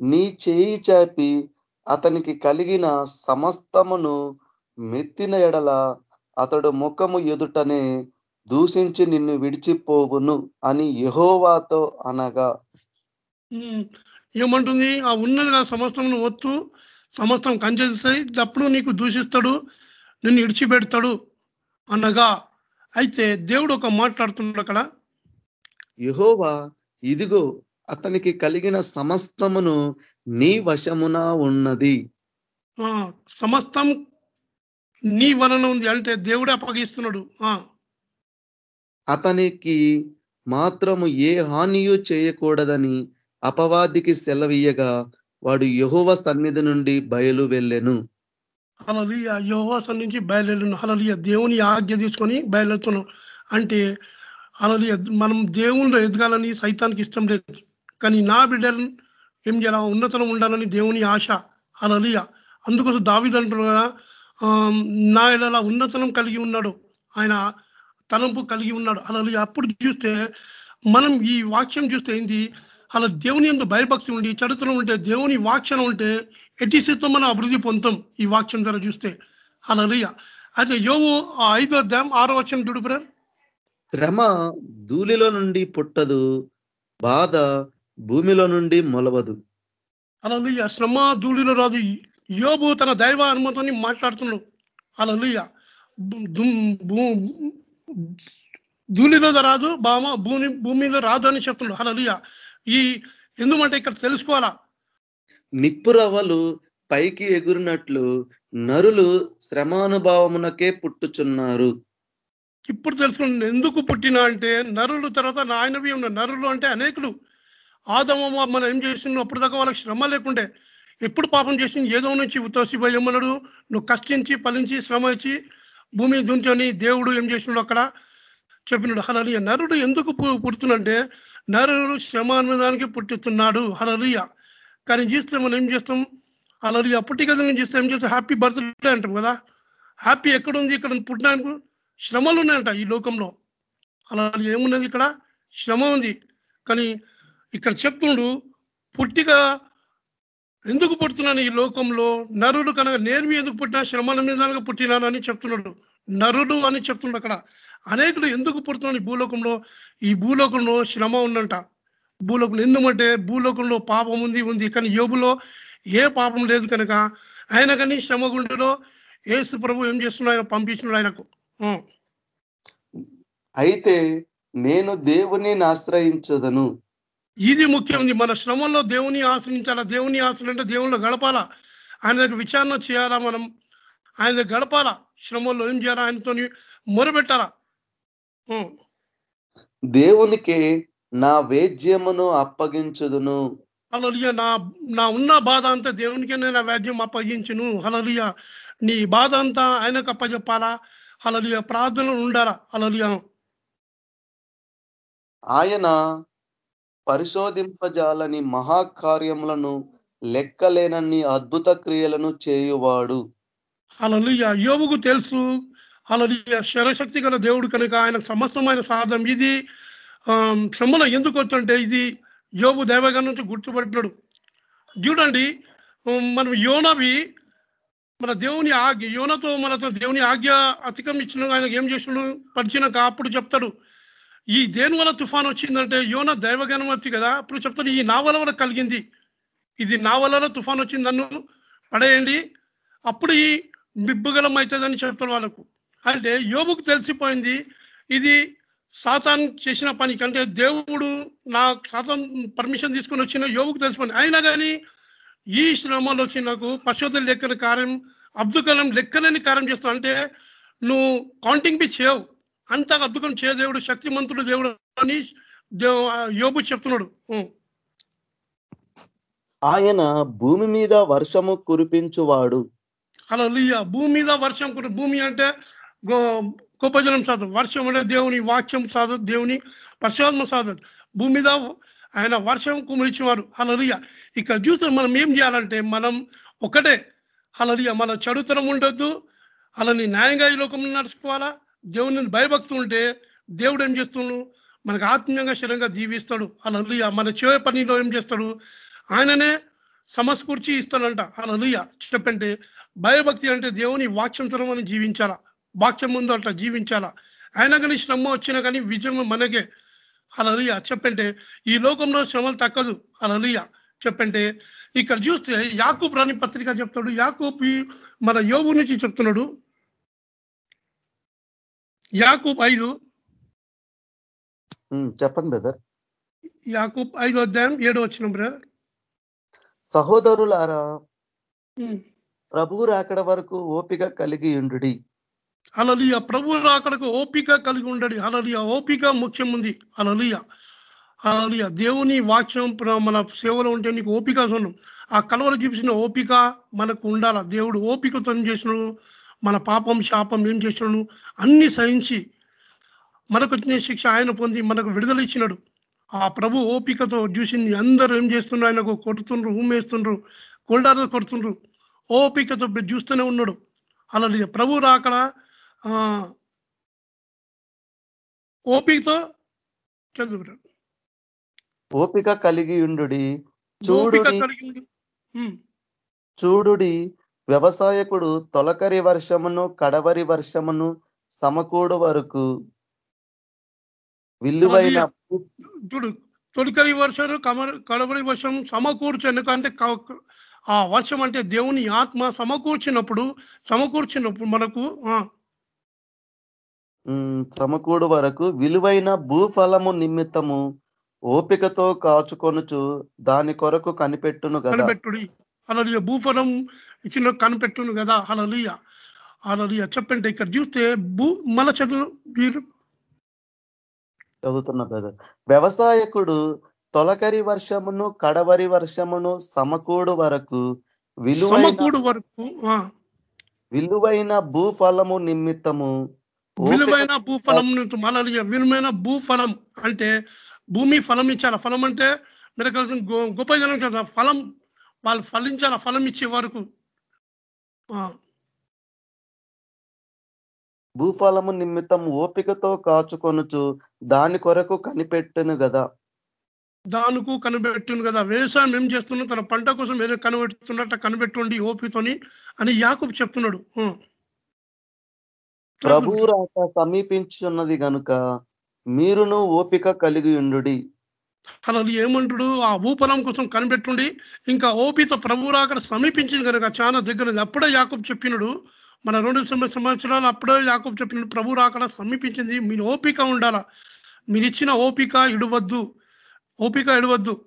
నీ చేయి చాపి అతనికి కలిగిన సమస్తమును మెత్తిన ఎడల అతడు ముఖము ఎదుటనే దూషించి నిన్ను విడిచిపోవును అని యెహోవాతో అనగా. ఏమంటుంది? ఆ ఉన్నది నా సమస్తం వత్తు సమస్తం కంచేస్తాయి అప్పుడు నీకు దూషిస్తాడు నిన్ను ఇడిచిపెడతాడు అనగా. అయితే దేవుడు ఒక మాట్లాడుతున్నాడు అక్కడ. యెహోవా ఇదిగో అతనికి కలిగిన సమస్తమును నీ వశమున ఉన్నది. ఆ, సమస్తం నీ వలన ఉంది అంటే దేవుడే అప్పగిస్తున్నాడు. ఆ. అతనికి మాత్రము ఏ హానియు చేయకూడదని అపవాదికి సెలవీయగా వాడు యహోవ సన్నిధి నుండి బయలు వెళ్ళెను. అలలియ యహోవ నుంచి బయలుదేరిన అలలియ దేవుని ఆజ్ఞ తీసుకొని బయలుదేరుతున్నాం అంటే అలలియ మనం దేవుణ్ణి ఎదగాలని సైతానికి ఇష్టం లేదు. కానీ నా బిడ్డలు ఏం చేయాల? ఉన్నతం ఉండాలని దేవుని ఆశ. అలలియ అందుకోసం దావిది కదా ఆ, నా ఇలా ఉన్నతనం కలిగి ఉన్నాడు. ఆయన తలంపు కలిగి ఉన్నాడు. అలలియ అప్పుడు చూస్తే మనం ఈ వాక్యం చూస్తే ఏంది? అలా దేవుని ఎందు భయభక్తి ఉండి చరిత్ర ఉంటే దేవుని వాక్యం ఉంటే ఎట్టి స్థితిలో మనం అభివృద్ధి పొందుతాం ఈ వాక్యం ద్వారా చూస్తే. అలా అయితే యోగు ఆ ఐదో అధ్యాయం ఆరో వచ్చిన చూడు బ్రదర్. శ్రమ ధూళిలో నుండి పుట్టదు బాధ భూమిలో నుండి మొలవదు. అలా శ్రమ ధూళిలో రాదు. యోబు తన దైవ అనుమతిని మాట్లాడుతున్నాడు. అలా ధూళిలో రాదు బామ భూమి భూమి మీద రాదు అని చెప్తున్నాడు. అలా ఈ ఎందుకంటే ఇక్కడ తెలుసుకోవాలా? నిప్పురవ్వలు పైకి ఎగురినట్లు నరులు శ్రమానుభవమునకే పుట్టుచున్నారు. ఇప్పుడు తెలుసుకుని ఎందుకు పుట్టినా అంటే నరులు తర్వాత నాయనవి ఉన్న నరులు అంటే అనేకులు. ఆదమ మనం ఏం చేస్తున్నాం అప్పుడు దాకా వాళ్ళకి శ్రమ లేకుండే. ఎప్పుడు పాపం చేసింది ఏదో నుంచి తోసిపోయమన్నాడు నువ్వు కష్టించి ఫలించి శ్రమ ఇచ్చి భూమి దుంచని దేవుడు ఏం చేసినాడు అక్కడ? చెప్పినాడు హలలియ నరుడు ఎందుకు పుడుతుందంటే నరుడు శ్రమానుదానికి పుట్టుతున్నాడు హలలియ కానీ చేస్తే మనం ఏం చేస్తాం? హలలియ పుట్టిక చేస్తే ఏం చేస్తాం? హ్యాపీ బర్త్డే అంటాం కదా. హ్యాపీ ఎక్కడుంది? ఇక్కడ పుట్టడానికి శ్రమలు ఉన్నాయంట ఈ లోకంలో. అలా ఏమున్నది ఇక్కడ? శ్రమ ఉంది. కానీ ఇక్కడ చెప్తుండు పుట్టిక ఎందుకు పుడుతున్నాను ఈ లోకంలో? నరుడు కనుక నేర్మి ఎందుకు పుట్టినా శ్రమల మీద పుట్టినాను అని చెప్తున్నాడు. నరుడు అని చెప్తున్నాడు అక్కడ. అనేకులు ఎందుకు పుడుతున్నాడు ఈ భూలోకంలో? ఈ భూలోకంలో శ్రమ ఉందంట. భూలోకంలో ఎందుకంటే భూలోకంలో పాపం ఉంది ఉంది. కానీ యోబులో ఏ పాపం లేదు కనుక ఆయన కానీ శ్రమ గుండెలో ఏసు ప్రభు ఏం చేస్తున్నాడు? ఆయన పంపించినాడు ఆయనకు. అయితే నేను దేవుని ఆశ్రయించదను. ఇది ముఖ్యమైనది మన శ్రమంలో దేవుని ఆశ్రయించాలా? దేవుని ఆశ్రయింటే దేవుళ్ళు గడపాలా? ఆయన దగ్గర విచారణ చేయాలా మనం? ఆయన గడపాలా? శ్రమంలో ఏం చేయాలా? ఆయనతో మొరబెట్టాలా. దేవునికి నా వేద్యమును అప్పగించుదును. హల్లెలూయా. నా నా ఉన్న బాధ అంతా దేవునికే నేను ఆ వ్యాధ్యం అప్పగించును. హలలియ నీ బాధ అంతా ఆయనకు అప్పచెప్పాలా? హలలియ ప్రార్థనలు ఉండాలా? హలలియ ఆయన పరిశోధింపజాలని మహాకార్యములను లెక్కలేనన్ని అద్భుత క్రియలను చేయువాడు. హలలియ యోగుకు తెలుసు. అలా శరశక్తి గల దేవుడు కనుక ఆయనకు సమస్తమైన సాధనం ఇది. శ్రమలో ఎందుకు వచ్చంటే ఇది యోగు దైవగా నుంచి గుర్తుపడుతున్నాడు చూడండి మనం యోనవి మన దేవుని ఆజ్ఞ యోనతో మనతో దేవుని ఆజ్ఞ అతిక్రమించిన ఆయన ఏం చేసినాడు పరిచినాక అప్పుడు చెప్తాడు. ఈ దేని వల్ల తుఫాన్ వచ్చిందంటే యోన దైవగనం వచ్చి కదా అప్పుడు చెప్తాడు ఈ నా వల్ల వల్ల కలిగింది. ఇది నా వల్ల తుఫాన్ వచ్చింది నన్ను పడేయండి. అప్పుడు ఈ బిబ్బుగలం అవుతుందని చెప్తాడు వాళ్ళకు. అంటే యోబుకు తెలిసిపోయింది ఇది సాతాన్ చేసిన పని కంటే దేవుడు నా సాతాన్ పర్మిషన్ తీసుకొని వచ్చిన యోబుకు తెలిసిపోయింది. అయినా కానీ ఈ శ్రమలో వచ్చి నాకు పశువుల లెక్కల కార్యం అబ్దుల్ కలాం లెక్కలేని కార్యం చేస్తావు అంటే నువ్వు కౌంటింగ్ బి చేయవు. అంత అద్భుతం చే దేవుడు శక్తిమంతుడు దేవుడు అని యోబు చెప్తున్నాడు. ఆయన భూమి మీద వర్షము కురిపించువాడు. అలా భూమి మీద వర్షం కురి భూమి అంటే గో గొప్పజనం వర్షం అంటే దేవుని వాక్యం సాధన దేవుని పరిశోధన సాధన భూమి మీద ఆయన వర్షం కుమరించేవారు హలలియ ఇక్కడ చూస్తే మనం ఏం చేయాలంటే మనం ఒకటే. హలలియ మన చెడుతనం ఉండొద్దు. అలాని న్యాయంగా ఈ లోకంలో నడుచుకోవాలా? దేవుని భయభక్తి ఉంటే దేవుడు ఏం చేస్తున్నాడు మనకు ఆత్మీయంగా శరీరంగా జీవిస్తాడు. అలలియ మన చేయ పనిలో ఏం చేస్తాడు? ఆయననే సమస్కూర్చి ఇస్తాడంట. అలలియ చెప్పంటే భయభక్తి అంటే దేవుని వాక్యం మనం జీవించాలా? వాక్యం ముందు అట్లా జీవించాలా? అయినా కానీ శ్రమ వచ్చినా కానీ విజయం మనకే. అలలియ చెప్పంటే ఈ లోకంలో శ్రమలు తక్కదు. అలలియ చెప్పంటే ఇక్కడ చూస్తే యాకూబ్ రాని పత్రిక చెప్తాడు. యాకూబ్ మన యోగు నుంచి చెప్తున్నాడు. యాకూబ్ ఐదు. చెప్పండి బ్రదర్. యాకూబ్ ఐదో అధ్యాయం ఏడో వచ్చిన బ్రదర్. సహోదరులారా ప్రభువు రాకడ వరకు ఓపిక కలిగి ఉండుడి. అలలియ ప్రభు రాకడకు ఓపిక కలిగి ఉండడి. అలలియ ఓపిక ముఖ్యం ఉంది. అలలియ అలలియ దేవుని వాక్యం మన సేవలో ఉంటే నీకు ఓపిక అవసరం ఆ కలవలు చూపించిన ఓపిక మనకు ఉండాల. దేవుడు ఓపికతో ఏం చేసినాడు. మన పాపం శాపం ఏం చేసినాడు? అన్ని సహించి మనకు వచ్చిన శిక్ష ఆయన పొంది మనకు విడుదల ఇచ్చినాడు. ఆ ప్రభు ఓపికతో చూసింది. అందరూ ఏం చేస్తున్నారు ఆయనకు కొడుతుండ్రు ఊమేస్తుండ్రు కొల్డారు కొడుతుండ్రు. ఓపికతో చూస్తూనే ఉన్నాడు. అలా ప్రభు రాకడా ఓపికతో ఓపిక కలిగి ఓపిక చూడుడి. చూడుడి వ్యవసాయకుడు తొలకరి వర్షమును కడవరి వర్షమును సమకూడు వరకు విలువైన చూడు తొలికరి వర్షం కమర కడవరి వర్షం సమకూర్చు ఎందుకంటే ఆ వర్షం అంటే దేవుని ఆత్మ సమకూర్చినప్పుడు సమకూర్చినప్పుడు మనకు సమకూడు వరకు విలువైన భూఫలము నిమిత్తము ఓపికతో కాచుకొనుచు దాని కొరకు కనిపెట్టును కదా అలలియ భూఫలం ఇచ్చిన కనిపెట్టును కదా అలలియ అలలియ చెప్పండి ఇక్కడ చూస్తే భూ మల చదువు చదువుతున్నా బ్రదర్. వ్యవసాయకుడు తొలకరి వర్షమును కడవరి వర్షమును సమకూడు వరకు విలువైన సమకూడు వరకు విలువైన భూఫలము నిమిత్తము విలువైన భూఫలం మలలియ విలువైన భూఫలం అంటే భూమి ఫలం ఇచ్చాల ఫలం అంటే మీరు కలిసి గొప్ప జనం కదా ఫలం వాళ్ళు ఫలించాల ఫలం ఇచ్చే వరకు. భూఫలము నిమిత్తం ఓపికతో కాచుకొనుచు దాని కొరకు కనిపెట్టును కదా దానికి కనిపెట్టింది కదా వ్యవసాయం ఏం చేస్తున్నా తన పంట కోసం ఏదో కనిపెడుతున్నట్ట కనిపెట్టుండి ఓపితోని అని యాకూబ్ చెప్తున్నాడు. ప్రభు రాక సమీపించున్నది గనుక మీరును ఓపిక కలిగి ఉండుడి. అలా ఏమంటాడు? ఆ భూఫలం కోసం కనిపెట్టుండి. ఇంకా ఓపితో ప్రభు రాకడ సమీపించింది కనుక చాలా దగ్గర ఉంది. అప్పుడే యాకూబ్ చెప్పినాడు మన రెండు సంవ- సంవత్సరాలు అప్పుడే యాకూబ్ చెప్పినాడు ప్రభు రాకడ సమీపించింది. మీరు ఓపిక ఉండాలా. మీరు ఇచ్చిన ఓపిక ఇడవద్దు. ఓపిక ఇడవద్దు.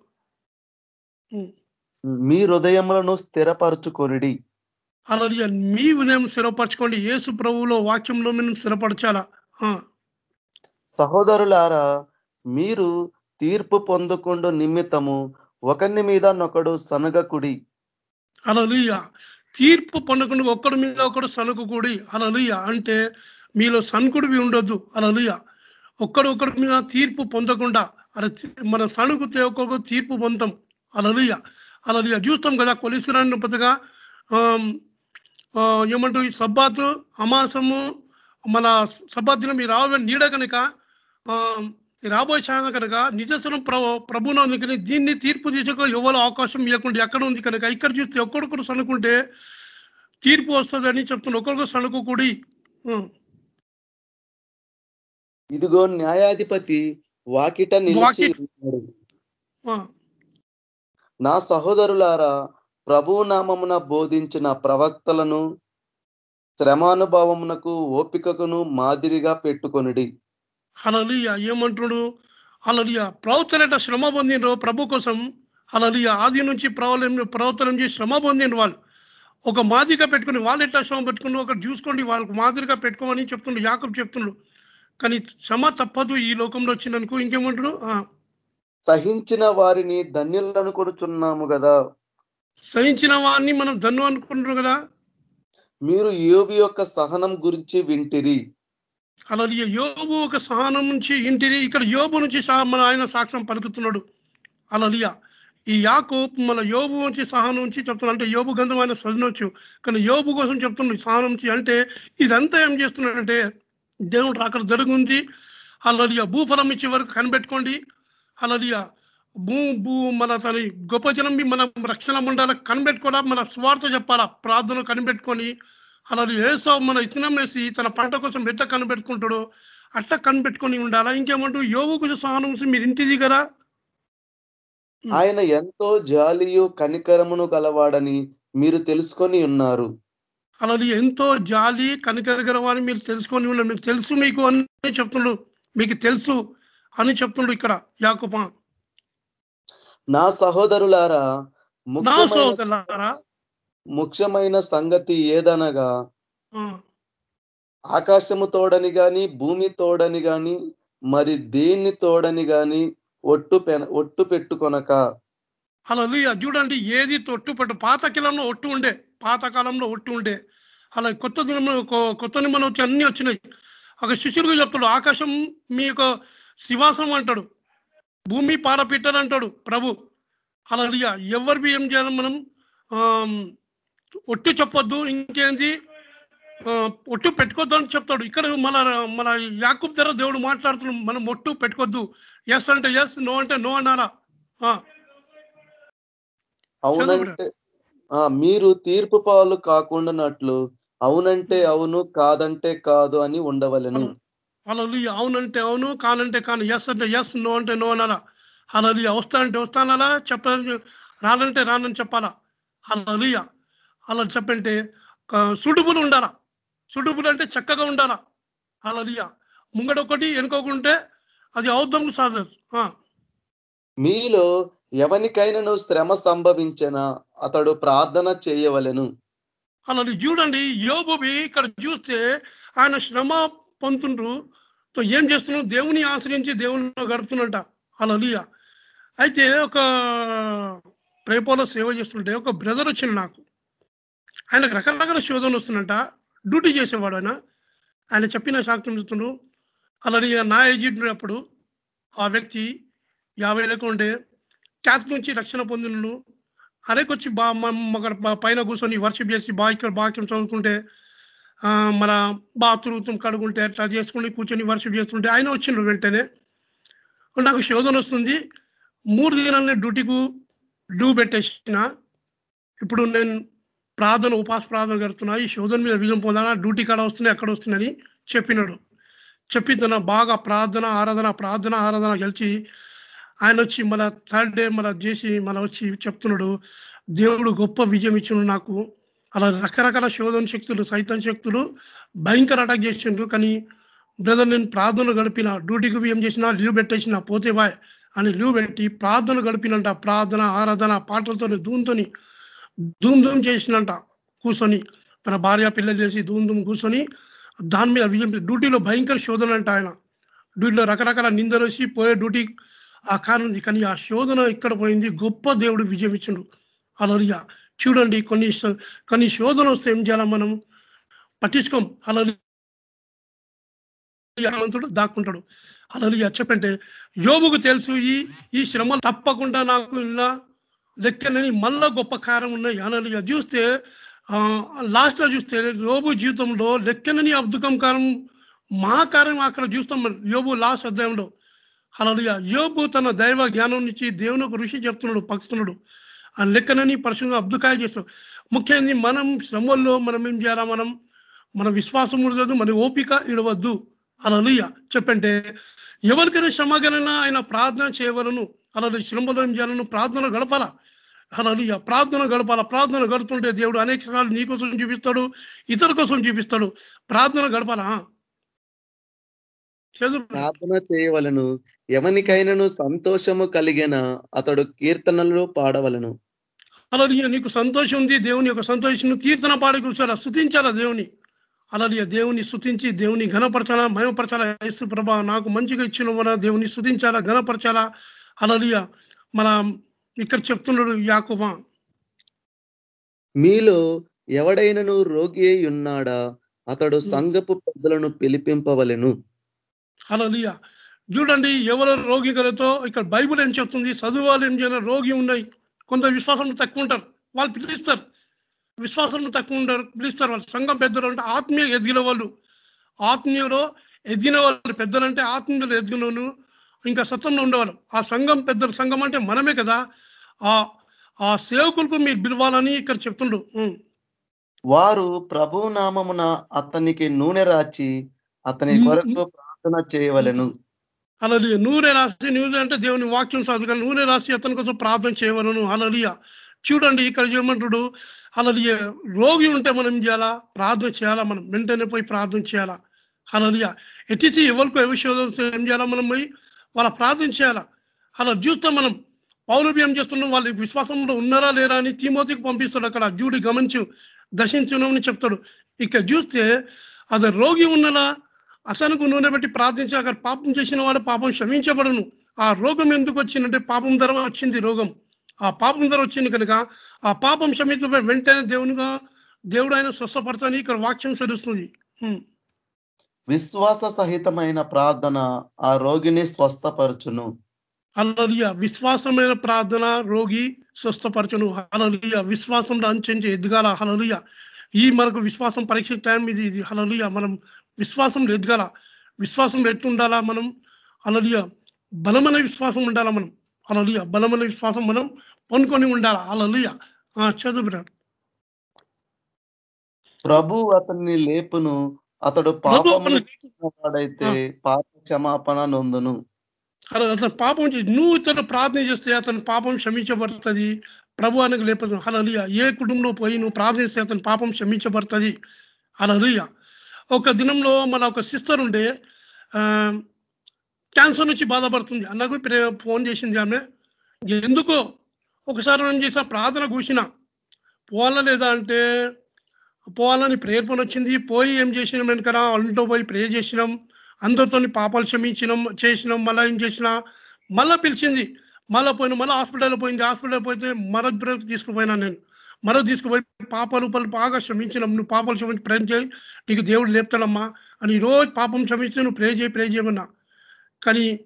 మీ హృదయములను స్థిరపరచుకొనిడి. అలా మీ ఉదయం స్థిరపరచుకోండి. యేసు ప్రభువులో వాక్యంలో మేము స్థిరపరచాలా. సహోదరులారా మీరు తీర్పు పొందుకుండు నిమిత్తము ఒకరి మీద నొకడు సనగకుడి. అలలుయ తీర్పు పొందకుండా ఒక్కడి మీద ఒకడు సనుకుడి అలలుయ అంటే మీలో సనుకుడివి ఉండొద్దు. అలలుయ ఒక్కడు ఒకడి మీద తీర్పు పొందకుండా అలా మన సణుకుతే ఒక్కొక్క తీర్పు పొందాం అలలుయ అలలుయ చూస్తాం కదా ఆమ్, ఆ, ఏమంటారు ఈ సబ్బాతు అమాసము మన సబ్బాత్ దినం ఈ రావ నీడ కనుక రాబోయే చాలా కనుక నిజస్వరం ఉంది కానీ దీన్ని తీర్పు తీసుకో ఎవరు అవకాశం ఇవ్వకుండా ఎక్కడ ఉంది కనుక ఇక్కడ చూస్తే ఒక్కొక్కరు సనుకుంటే తీర్పు వస్తుందని చెప్తున్నా ఒక్కొక్కరు సనుకోకూడి. ఇదిగో న్యాయాధిపతి వాకిట నిలిచి నా సహోదరులారా ప్రభు నామమున బోధించిన ప్రవక్తలను శ్రమానుభవమునకు ఓపికకును మాదిరిగా పెట్టుకొనిడి. హలలియ ఏమంటున్నాడు హలలియ ప్రవచనట శ్రమ పొందినరు ప్రభు కోసం హలలియ ఆది నుంచి ప్రవలం ప్రవర్తనం చేసి శ్రమ పొందిన వాళ్ళు. ఒక మాదిరిగా పెట్టుకుని వాళ్ళు ఎట్లా శ్రమ పెట్టుకుని ఒకటి చూసుకోండి. వాళ్ళకు మాదిరిగా పెట్టుకోమని చెప్తుండ్రు. యాకబ్ చెప్తుండ్రు. కానీ శ్రమ తప్పదు ఈ లోకంలో వచ్చినందుకు. ఇంకేమంటాడు? సహించిన వారిని ధన్యులను కొడుచున్నాము కదా. సహించిన వారిని మనం ధన్ను అనుకుంటున్నాం కదా. మీరు యోబు యొక్క సహనం గురించి వింటిరి. అలాగే యోబు ఒక సహనం నుంచి ఇంటిని ఇక్కడ యోబు నుంచి సహా- మన ఆయన సాక్ష్యం పలుకుతున్నాడు. అలలియ ఈ యాకు మన యోబు నుంచి సహనం నుంచి చెప్తున్నాడు. అంటే యోబు గంధం ఆయన చదివచ్చు కానీ యోబు కోసం చెప్తున్నాడు సహనం నుంచి అంటే ఇదంతా ఏం చేస్తున్నాడంటే దేవుడు అక్కడ జరుగుంది. అలలియ భూఫలం ఇచ్చే వరకు కనిపెట్టుకోండి. అలలియ భూ భూ మన తన గొప్ప జనం మన రక్షణ ఉండాలి కనిపెట్టుకోవాలా మన స్వార్థ చెప్పాలా ప్రార్థన కనిపెట్టుకొని అలా ఏసో మన ఇతనం వేసి తన పంట కోసం ఎట్ట కనిపెట్టుకుంటాడో అట్లా కనిపెట్టుకొని ఉండాలా. ఇంకేమంటూ యోగుకు సహనం నుంచి మీరు ఇంటిది కదా. ఆయన ఎంతో జాలియు కనికరమును గలవాడని మీరు తెలుసుకొని ఉన్నారు. అలాది ఎంతో జాలి కనికరగరవాని మీరు తెలుసుకొని ఉన్నారు. మీకు తెలుసు మీకు అని చెప్తుండు మీకు తెలుసు అని చెప్తుండు ఇక్కడ యాకుప నా సహోదరులారా ముఖ్యమైన సంగతి ఏదనగా ఆకాశము తోడని గాని భూమి తోడని గాని మరి దేన్ని తోడని గాని ఒట్టు ఒట్టు పెట్టుకొనక. అలాది చూడండి ఏది తొట్టు పట్టు పాత కాలంలో ఒట్టు ఉండే పాత కాలంలో ఒట్టు ఉండే. అలా కొత్త దినంలో కొ- కొత్త నిమ్మలు వచ్చి అన్ని వచ్చినాయి. ఒక శిష్యుడిగా చెప్తాడు ఆకాశం మీ యొక్క శివాసం అంటాడు. భూమి పారపిట్టలు అంటాడు ప్రభు. అలా ఎవరివి ఏం చేయాలి మనం? ఒట్టు చెప్పొద్దు ఇంకేంది? ఒట్టు పెట్టుకోవద్దు అని చెప్తాడు. ఇక్కడ మన మన యాకూబ్ ధర దేవుడు మాట్లాడుతున్నాం మనం ఒట్టు పెట్టుకోవద్దు ఎస్ అంటే ఎస్ నో అంటే నో అనాలా ఆ, అవునంటే ఆ మీరు తీర్పు పాలు కాకుండానట్లు అవునంటే అవును కాదంటే కాదు అని ఉండవలెను. అలలి అవునంటే అవును కానంటే కాను. ఎస్ అంటే ఎస్ నో అంటే నో అనాలా. అలలి వస్తా అంటే వస్తానలా చెప్పాలని రానంటే రానని చెప్పాలా. అలలియ అలా చెప్పంటే సుడుబులు ఉండాలా. సుడుబులు అంటే చక్కగా ఉండాలా. అలలియ ముంగడొకటి వెనుకోకుంటే అది సాధదు ఆ, మీలో ఎవనికైనాను శ్రమ సంభవించిన? అతడు ప్రార్థన చేయవలెను. అలాది చూడండి యోబువి ఇక్కడ చూస్తే ఆయన శ్రమ పొందుతుండ్రు. సో ఏం చేస్తున్నావు? దేవుని ఆశ్రయించి దేవుని గడుపుతున్నట అలలియ అయితే ఒక ప్రేపోలో సేవ చేస్తుంటే ఒక బ్రదర్ వచ్చింది నాకు. ఆయనకు రకరకాల శోధనలు వస్తున్నట డ్యూటీ చేసేవాడు ఆయన. ఆయన చెప్పిన సాక్ష్యం చెప్తుండ్రు అలాది నా ఏజ్ అప్పుడు ఆ వ్యక్తి యాభై లేకుంటే క్యాత్ నుంచి రక్షణ పొందినను అరేకొచ్చి బా మగ పైన కూర్చొని వర్షిప్ చేసి బా బాక్యం చదువుకుంటే మన బాత్రూమ్ కడుగుంటే అట్లా చేసుకుని కూర్చొని వర్షిప్ చేస్తుంటే ఆయన వచ్చిండ్రు వెంటనే. నాకు శోధన వస్తుంది మూడు దినాలనే డ్యూటీకు డ్యూ పెట్టేసిన. ఇప్పుడు నేను ప్రార్థన ఉపాస ప్రార్థన కడుతున్నా ఈ శోధన మీద విజయం పొందాలా డ్యూటీ కాడ వస్తున్నాయి అక్కడ వస్తున్నాయని చెప్పినాడు. చెప్పిన బాగా ప్రార్థన ఆరాధన ప్రార్థన ఆరాధన గెలిచి ఆయన వచ్చి మళ్ళా థర్డ్ డే మళ్ళా చేసి మన వచ్చి చెప్తున్నాడు దేవుడు గొప్ప విజయం ఇచ్చిండు నాకు. అలా రకరకాల శోధన శక్తులు సైతం శక్తులు భయంకర అటాక్ చేసిండ్రు. కానీ బ్రదర్ నేను ప్రార్థనలు గడిపిన డ్యూటీకి ఏం చేసినా లీవ్ పెట్టేసిన పోతే బాయ్ అని లీవ్ పెట్టి ప్రార్థనలు గడిపినంట. ప్రార్థన ఆరాధన పాటలతోని ధూమ్తోని ధూమ్ ధూమ్ చేసినంట. కూర్చొని తన భార్య పిల్లలు చేసి ధూమ్ ధూమ్ కూర్చొని దాని మీద విజయం డ్యూటీలో భయంకర శోధన అంట ఆయన డ్యూటీలో రకరకాల నిందలు వచ్చి పోయే డ్యూటీ ఆ కారణం ఉంది. కానీ ఆ శోధన ఇక్కడ పోయింది? గొప్ప దేవుడు విజయం ఇచ్చిండు. అలరిగా చూడండి కొన్ని కొన్ని శోధన వస్తే ఏం చేయాలా మనం? పట్టించుకోం. అలలి హనుమంతుడు దాక్కుంటాడు. అలలియ చెప్పంటే యోబుకు తెలుసు ఈ ఈ శ్రమ తప్పకుండా నాకు ఇలా లెక్కనని మళ్ళా గొప్ప కారం ఉన్నాయి. అలలియ చూస్తే లాస్ట్లో చూస్తే యోబు జీవితంలో లెక్కనని అబ్దుకం కారం మహాకారం అక్కడ చూస్తాం మనం యోబు లాస్ట్ అధ్యాయంలో. అలలియ యోబు తన దైవ జ్ఞానం నుంచి దేవుని ఒక ఋషి చెప్తున్నాడు పలుకుతున్నాడు. ఆ లెక్కనని పరిశుభ్రంగా అబ్దుకాయ చేస్తాం ముఖ్యంగా మనం శ్రమల్లో మనం ఏం చేయాలా మనం? మన విశ్వాసం ఉండదు మన ఓపిక ఇడవద్దు. అలలియ చెప్పంటే ఎవరికైనా శ్రమగలనా ఆయన ప్రార్థన చేయవలను అలా శ్రమలో ఏం చేయాలను? ప్రార్థన గడపాలా? అలలియ ప్రార్థన గడపాల? ప్రార్థన గడుపుతుంటే దేవుడు అనేక సార్లు నీ కోసం చూపిస్తాడు ఇతర కోసం చూపిస్తాడు. ప్రార్థన గడపాలా? చదువు ప్రార్థన చేయవలను. ఎవనికైనాను సంతోషము కలిగిన? అతడు కీర్తనలు పాడవలను. అలాది నీకు సంతోషం ఉంది దేవుని యొక్క సంతోషం కీర్తన పాడి కూర్చోాలా స్థుతించాలా దేవుని? అలాది దేవుని స్థుతించి దేవుని ఘనపరచాలా మయమపరచాలా యేసు ప్రభ నాకు మంచిగా ఇచ్చిన వల్ల దేవుని స్థుతించాలా ఘనపరచాలా? అలాదియ మన ఇక్కడ చెప్తున్నాడు యాకుమా మీలో ఎవడైనను రోగి అయి ఉన్నాడా? అతడు సంఘపు పెద్దలను పిలిపింపవలెను. అలలియ చూడండి ఎవరు రోగి కలతో ఇక్కడ బైబుల్ ఏం చెప్తుంది? చదువు వాళ్ళు ఏం చేయాలి? రోగి ఉన్నాయి. కొంత విశ్వాసం తక్కువ ఉంటారు. వాళ్ళు పిలుస్తారు. విశ్వాసం తక్కువ ఉంటారు పిలుస్తారు. వాళ్ళు సంఘం పెద్దలు అంటే ఆత్మీయ ఎదిగిన వాళ్ళు. ఆత్మీయులో ఎదిగిన వాళ్ళు పెద్దలు అంటే ఆత్మీయులు ఎదిగినను ఇంకా సత్వంలో ఉండేవాళ్ళు. ఆ సంఘం పెద్దల సంఘం అంటే మనమే కదా. ఆ ఆ సేవకులకు మీరు పిలవాలని ఇక్కడ చెప్తుండ్రు. వారు ప్రభు నామమున అతనికి నూనె రాచి అతని కొరకు ప్రార్థన చేయవలెను. అలలియ నూనె రాసి నూనె అంటే దేవుని వాక్యం సాధుగా నూనె రాసి అతని కోసం ప్రార్థన చేయవలను. అలలియ చూడండి ఇక్కడ చేయమంటాడు అలలియ రోగి ఉంటే మనం ఏం చేయాలా? ప్రార్థన చేయాలా మనం? వెంటనే పోయి ప్రార్థన చేయాలా? అలలియ ఎత్తిచి ఎవరికి విషయం ఏం చేయాలా మనం పోయి? వాళ్ళ ప్రార్థన చేయాలా? అలా చూస్తే మనం పౌరులు ఏం చేస్తున్నాం వాళ్ళ విశ్వాసంలో ఉన్నారా లేరా అని తీమోతికి పంపిస్తాడు అక్కడ. జూడి గమనించు. దర్శించునని చెప్తాడు. ఇక్కడ చూస్తే అది రోగి ఉన్నలా అతనుకు నూనె పెట్టి ప్రార్థించి అక్కడ పాపం చేసిన వాడు పాపం క్షమించబడను. ఆ రోగం ఎందుకు వచ్చిందంటే పాపం ధర వచ్చింది రోగం. ఆ పాపం ధర వచ్చింది కనుక ఆ పాపం క్షమించబడి వెంటనే దేవునిగా దేవుడు ఆయన స్వస్థపడతాని ఇక్కడ వాక్యం ఉం. విశ్వాస సహితమైన ప్రార్థన ఆ రోగిని స్వస్థపరచును. అలలియ విశ్వాసమైన ప్రార్థన రోగి స్వస్థపరచును. హలలియ విశ్వాసంలో అంచెంచి ఎదగాల. హలలియ ఈ మనకు విశ్వాసం పరీక్ష టైం ఇది ఇది. హలలియ మనం విశ్వాసంలో ఎదగాల విశ్వాసంలో ఎట్లుండాలా మనం? అలలియ. బలమైన విశ్వాసం ఉండాలా మనం? అలలియ. బలమైన విశ్వాసం మనం పొనుకొని ఉండాలా? అలలియ. చదువు. ప్రభు అతన్ని లేపును. అతడు వాడైతే పాప క్షమాపణ నొందును. అతను పాపం నువ్వు ఇతను ప్రార్థన చేస్తే అతని పాపం క్షమించబడుతుంది. ప్రభు అనకు లేపదు. అలలియ. ఏ కుటుంబంలో పోయి నువ్వు ప్రార్థన చేస్తే అతని పాపం క్షమించబడుతుంది? అలలియ. ఒక దినంలో మన ఒక సిస్టర్ ఉండే క్యాన్సర్ నుంచి బాధపడుతుంది. అన్నకు ఫోన్ చేసింది ఆమె. ఎందుకో ఒకసారి నేను చేసిన ప్రార్థన కూర్చిన పోవాలా లేదా అంటే పోవాలని ప్రేయర్ పని వచ్చింది. పోయి ఏం చేసినాం వెనకరా ఇంట్లో పోయి ప్రేయర్ చేసినాం. అందరితో పాపాలు క్షమించినాం చేసినాం మళ్ళీ ఏం చేసినా. మళ్ళా పిలిచింది. మళ్ళా పోయిన మళ్ళీ హాస్పిటల్ పోయింది. హాస్పిటల్ పోతే మరొక బ్రేక్ తీసుకుపోయినా నేను. మరో తీసుకుపోయి పాపాలు పలు బాగా క్షమించినాం నువ్వు పాపాలు క్షమించి ప్రేమ చేయి నీకు దేవుడు లేపుతాడమ్మా అని ఈరోజు రోజు పాపం క్షమించి నువ్వు ప్రే చేయి ప్రే చేయమన్నా. కానీ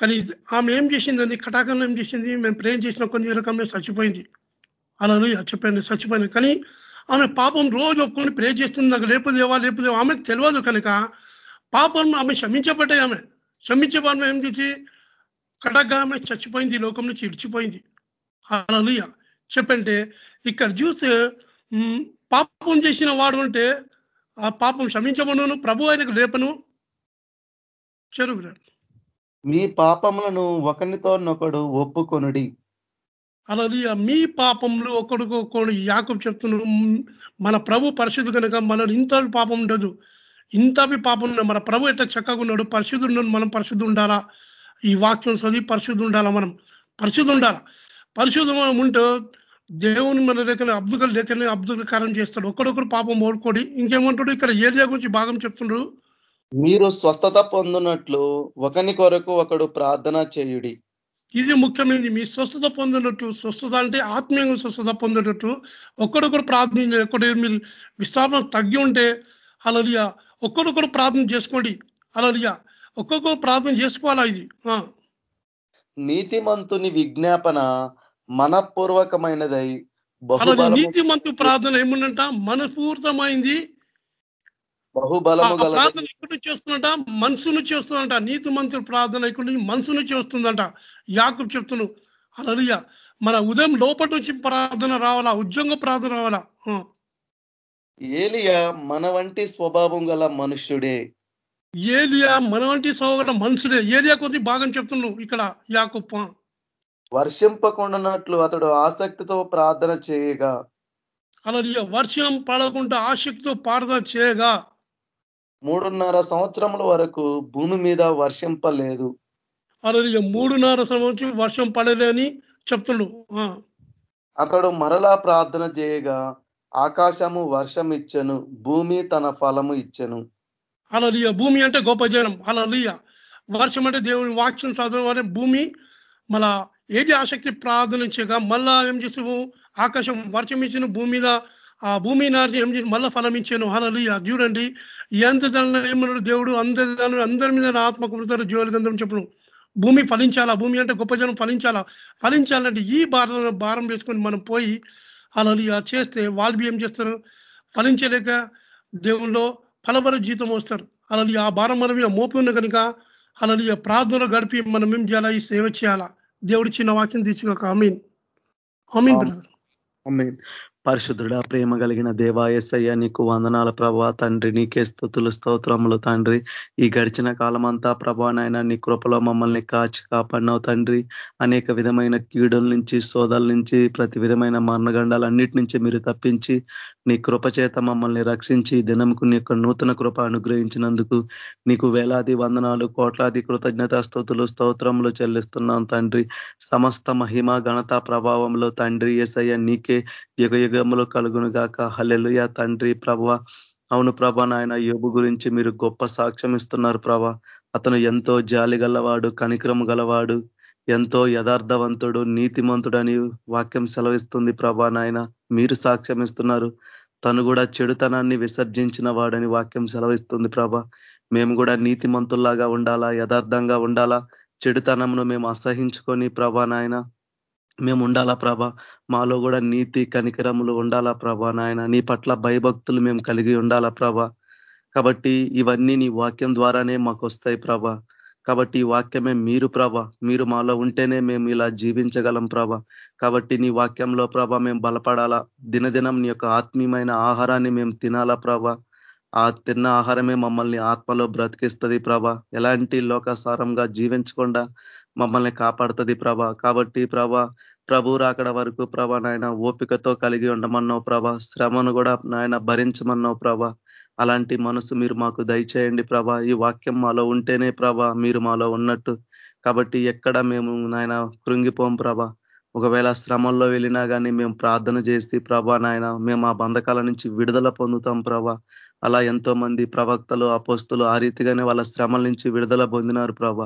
కానీ ఆమె ఏం చేసిందండి? కటాకంలో ఏం చేసింది? మేము ప్రేమ్ చేసిన కొన్ని రకమే చచ్చిపోయింది. అలా చచ్చిపోయింది చచ్చిపోయింది. కానీ ఆమె పాపం రోజు ఒప్పుకొని ప్రే చేస్తుంది నాకు లేపుదేవా లేపుదేవా ఆమెకు తెలియదు కనుక పాపం ఆమె క్షమించబడ్డాయి ఆమె. క్షమించబడిన ఏం చేసి? కడగా ఆమె చచ్చిపోయింది ఈ లోకం నుంచి ఇడిచిపోయింది. అలలుయ. చెప్పంటే ఇక్కడ చూస్తే పాపం చేసిన వాడు అంటే ఆ పాపం క్షమించబడును ప్రభు ఆయనకు లేపను. చెరుగు మీ పాపములను ఒకనితోనొకడు ఒప్పుకొనుడి. అలలియ మీ పాపంలో ఒకడికి ఒకడు యాకబు చెప్తున్నాడు "మ్, మన ప్రభు పరిశుద్ధు కనుక మనలో ఇంత పాపం ఉండదు. ఇంతవి పాపం ఉండదు. మన ప్రభు ఎట్లా చక్కగా ఉన్నాడు పరిశుద్ధుడు మనం పరిశుద్ధి ఉండాలా? ఈ వాక్యం చదివి పరిశుద్ధి ఉండాలా మనం? పరిశుద్ధి ఉండాలా? పరిశుద్ధం మనం ఉంటే దేవుని మన దగ్గర అబ్దుకల దగ్గర అబ్దుకారం చేస్తాడు. ఒకడొకడు పాపం ఓడుకోడి ఇంకేమంటాడు? ఇక్కడ ఏలియా గురించి భాగం చెప్తున్నాడు మీరు స్వస్థత పొందునట్లు ఒకని కొరకు ఒకడు ప్రార్థన చేయుడి. ఇది ముఖ్యమైనది. మీ స్వస్థత పొందినట్టు స్వస్థత అంటే ఆత్మీయంగా స్వస్థత పొందేటట్టు ఒక్కడొకడు ప్రార్థన ఎక్కడ మీరు విశ్వాసం తగ్గి ఉంటే అలలియ ఒక్కడొకడు ప్రార్థన చేసుకోండి. అలలియ ఒక్కొక్కరు ప్రార్థన చేసుకోవాలా ఇది? నీతిమంతుని విజ్ఞాపన మనపూర్వకమైనదై నీతిమంతు ప్రార్థన ఏముందంట? మనపూర్తమైంది బహుబలము గల ప్రార్థన ఎక్కడి నుంచి వస్తుందంట? మనసు నుంచి వస్తుందంట. నీతి మంత్రుల ప్రార్థన ఎక్కడి నుంచి? మనసు నుంచి వస్తుందంట. యాకు చెప్తున్నాను అలలియ మన ఉదయం లోపటి నుంచి ప్రార్థన రావాలా? ఉద్యోగ ప్రార్థన రావాలా. ఏలియా మన వంటి స్వభావం గల మనుష్యుడే. ఏలియా మన వంటి సోగట మనుషుడే ఏలియా కొద్ది భాగం చెప్తున్నావు ఇక్కడ యాకుప్ప వర్షింపకుండానట్లు అతడు ఆసక్తితో ప్రార్థన చేయగా అలలియ వర్షం పడకుండా ఆసక్తితో ప్రార్థన చేయగా. మూడున్నర సంవత్సరముల వరకు భూమి మీద వర్షింపలేదు. అలలియ మూడున్నర సంవత్సరం వర్షం పడలేని చెప్తుండు. అతడు మరలా ప్రార్థన చేయగా ఆకాశము వర్షం ఇచ్చెను భూమి తన ఫలము ఇచ్చెను. అలలియ భూమి అంటే గొప్ప జనం. అలలియ వర్షం అంటే దేవుని వాక్యం చదవడం భూమి మళ్ళా ఏది ఆసక్తి ప్రార్థనించగా మళ్ళా ఏం చేసాము ఆకాశం వర్షం ఇచ్చిన భూమి మీద ఆ భూమి నాటి ఏం చేసి మళ్ళా ఫలం ఇచ్చాను ఆ చూడండి ఎంత దానిలో ఏమన్నాడు దేవుడు? అందరి దాని అందరి మీద నా ఆత్మ కుడతారు జీవుల గంధం భూమి ఫలించాలా? భూమి అంటే గొప్ప జనం ఫలించాలా? ఫలించాలంటే ఈ భారత భారం వేసుకొని మనం పోయి అలలి చేస్తే వాళ్ళు ఏం చేస్తారు? ఫలించలేక దేవుల్లో ఫలవర జీతం వస్తారు అలలి ఆ భారం మనం మోపి ఉన్న కనుక అలలి ప్రార్థనలో గడిపి మనం ఏం చేయాలా? ఈ సేవ చేయాలా? దేవుడి చిన్న వాక్యం తీసుకోక అమీన్ అమీన్ బ్రదర్. ఆమేన్. పరిశుద్ధుడా ప్రేమ కలిగిన దేవాయసయ్య నీకు వందనాల ప్రభా. తండ్రి నీకే స్థుతులు స్తోత్రములు తండ్రి. ఈ గడిచిన కాలం అంతా ప్రభా నాయన నీ కృపలో మమ్మల్ని కాచి కాపాడినావు తండ్రి. అనేక విధమైన కీడుల నుంచి సోదల నుంచి ప్రతి విధమైన మరణగండాలన్నిటి నుంచి మీరు తప్పించి నీ కృప చేత మమ్మల్ని రక్షించి దినంకు నీ యొక్క నూతన కృప అనుగ్రహించినందుకు నీకు వేలాది వందనాలు కోట్లాది కృతజ్ఞత స్థుతులు స్తోత్రములు చెల్లిస్తున్నాం తండ్రి. సమస్త మహిమ ఘనత ప్రభావంలో తండ్రి ఎసయ్య నీకే యుగ అనుగ్రహములు కలుగును గాక. హల్లెలుయ తండ్రి ప్రభ. అవును ప్రభ నాయన యోబు గురించి మీరు గొప్ప సాక్ష్యం ఇస్తున్నారు ప్రభ. అతను ఎంతో జాలి గలవాడు కనిక్రము గలవాడు ఎంతో యథార్థవంతుడు నీతిమంతుడని వాక్యం సెలవిస్తుంది ప్రభా నాయన. మీరు సాక్ష్యం ఇస్తున్నారు. తను కూడా చెడుతనాన్ని విసర్జించిన వాడని వాక్యం సెలవిస్తుంది ప్రభ. మేము కూడా నీతిమంతుల్లాగా ఉండాలా యథార్థంగా ఉండాలా? చెడుతనంను మేము అసహించుకొని ప్రభా నాయన మేము ఉండాలా ప్రభ? మాలో కూడా నీతి కనికరములు ఉండాలా ప్రభ నాయన? నీ పట్ల భయభక్తులు మేము కలిగి ఉండాలా ప్రభ? కాబట్టి ఇవన్నీ నీ వాక్యం ద్వారానే మాకు వస్తాయి ప్రభ. కాబట్టి ఈ వాక్యమే మీరు ప్రభ. మీరు మాలో ఉంటేనే మేము ఇలా జీవించగలం ప్రభ. కాబట్టి నీ వాక్యంలో ప్రభ మేము బలపడాలా. దినదినం నీ యొక్క ఆత్మీయమైన ఆహారాన్ని మేము తినాలా ప్రభ. ఆ తిన్న ఆహారమే మమ్మల్ని ఆత్మలో బ్రతికిస్తుంది ప్రభ. ఎలాంటి లోకసారంగా జీవించకుండా మమ్మల్ని కాపాడుతుంది ప్రభ. కాబట్టి ప్రభ ప్రభు రాకడ వరకు ప్రభ నాయన ఓపికతో కలిగి ఉండమన్నావు ప్రభ. శ్రమను కూడా నాయన భరించమన్నావు ప్రభ. అలాంటి మనసు మీరు మాకు దయచేయండి ప్రభ. ఈ వాక్యం మాలో ఉంటేనే ప్రభ మీరు మాలో ఉన్నట్టు. కాబట్టి ఎక్కడ మేము నాయన కృంగిపోం ప్రభ. ఒకవేళ శ్రమంలో వెళ్ళినా కానీ మేము ప్రార్థన చేసి ప్రభా నాయన మేము ఆ బంధకాల నుంచి విడుదల పొందుతాం ప్రభ. అలా ఎంతో మంది ప్రవక్తలు అపోస్తులు ఆ రీతిగానే వాళ్ళ శ్రమల నుంచి విడుదల పొందినారు ప్రభ.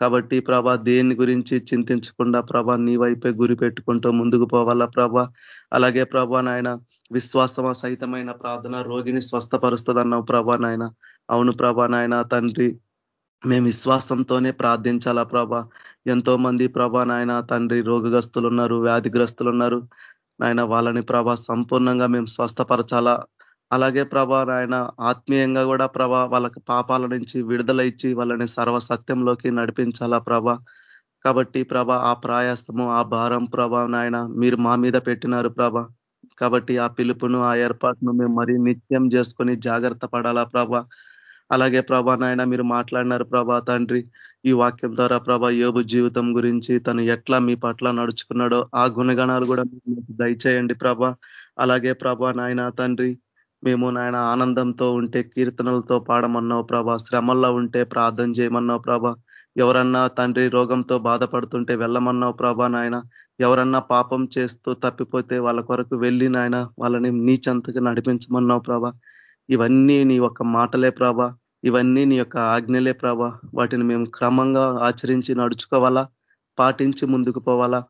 కాబట్టి ప్రభా దేని గురించి చింతించకుండా ప్రభా నీ వైపే గురి పెట్టుకుంటూ ముందుకు పోవాలా ప్రభా? అలాగే ప్రభా నాయన విశ్వాసమ సహితమైన ప్రార్థన రోగిని స్వస్థపరుస్తుంది అన్నావు ప్రభా నాయన. అవును ప్రభా నాయన తండ్రి మేము విశ్వాసంతోనే ప్రార్థించాలా ప్రభా? ఎంతో మంది ప్రభా నాయన తండ్రి రోగగ్రస్తులు ఉన్నారు వ్యాధిగ్రస్తులు ఉన్నారు నాయన వాళ్ళని ప్రభా సంపూర్ణంగా మేము స్వస్థపరచాలా? అలాగే ప్రభా నాయన ఆత్మీయంగా కూడా ప్రభా వాళ్ళకి పాపాల నుంచి విడుదల ఇచ్చి వాళ్ళని సర్వసత్యంలోకి నడిపించాలా ప్రభ. కాబట్టి ప్రభ ఆ ప్రాయాసము ఆ భారం ప్రభా నాయన మీరు మా మీద పెట్టినారు ప్రభ. కాబట్టి ఆ పిలుపును ఆ ఏర్పాటును మేము మరీ నిత్యం చేసుకొని జాగ్రత్త పడాలా ప్రభ. అలాగే ప్రభా నాయన మీరు మాట్లాడినారు ప్రభా తండ్రి ఈ వాక్యం ద్వారా ప్రభా యోగు జీవితం గురించి తను ఎట్లా మీ పట్ల నడుచుకున్నాడో ఆ గుణగణాలు కూడా దయచేయండి ప్రభ. అలాగే ప్రభా నాయన తండ్రి మేము నాయన ఆనందంతో ఉంటే కీర్తనలతో పాడమన్నావు ప్రభా. శ్రమల్లో ఉంటే ప్రార్థన చేయమన్నావు ప్రభా. ఎవరన్నా తండ్రి రోగంతో బాధపడుతుంటే వెళ్ళమన్నావు ప్రభా నాయన. ఎవరన్నా పాపం చేస్తూ తప్పిపోతే వాళ్ళ కొరకు వెళ్ళి నాయన వాళ్ళని నీ చెంతకు నడిపించమన్నావు ప్రభా. ఇవన్నీ నీ యొక్క మాటలే ప్రభ. ఇవన్నీ నీ యొక్క ఆజ్ఞలే ప్రభ. వాటిని మేము క్రమంగా ఆచరించి నడుచుకోవాలా పాటించి ముందుకు పోవాలా.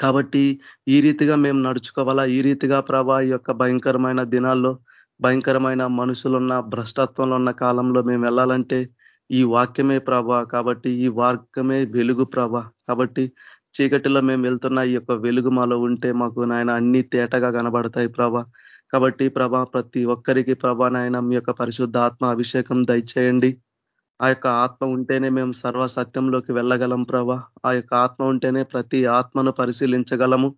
కాబట్టి ఈ రీతిగా మేము నడుచుకోవాలా? ఈ రీతిగా ప్రభ ఈ యొక్క భయంకరమైన దినాల్లో భయంకరమైన మనుషులున్న భ్రష్టత్వంలో ఉన్న కాలంలో మేము వెళ్ళాలంటే ఈ వాక్యమే ప్రభ కాబట్టి ఈ వాక్యమే వెలుగు ప్రభ. కాబట్టి చీకటిలో మేము వెళ్తున్న ఈ యొక్క వెలుగు మాలో ఉంటే మాకు నాయన అన్ని తేటగా కనబడతాయి ప్రభా. కాబట్టి ప్రభా ప్రతి ఒక్కరికి ప్రభా నాయన మీ యొక్క పరిశుద్ధ ఆత్మ అభిషేకం దయచేయండి. ఆ యొక్క ఆత్మ ఉంటేనే మేము సర్వ సత్యంలోకి వెళ్ళగలం ప్రభా. ఆ యొక్క ఆత్మ ఉంటేనే ప్రతి ఆత్మను పరిశీలించగలము.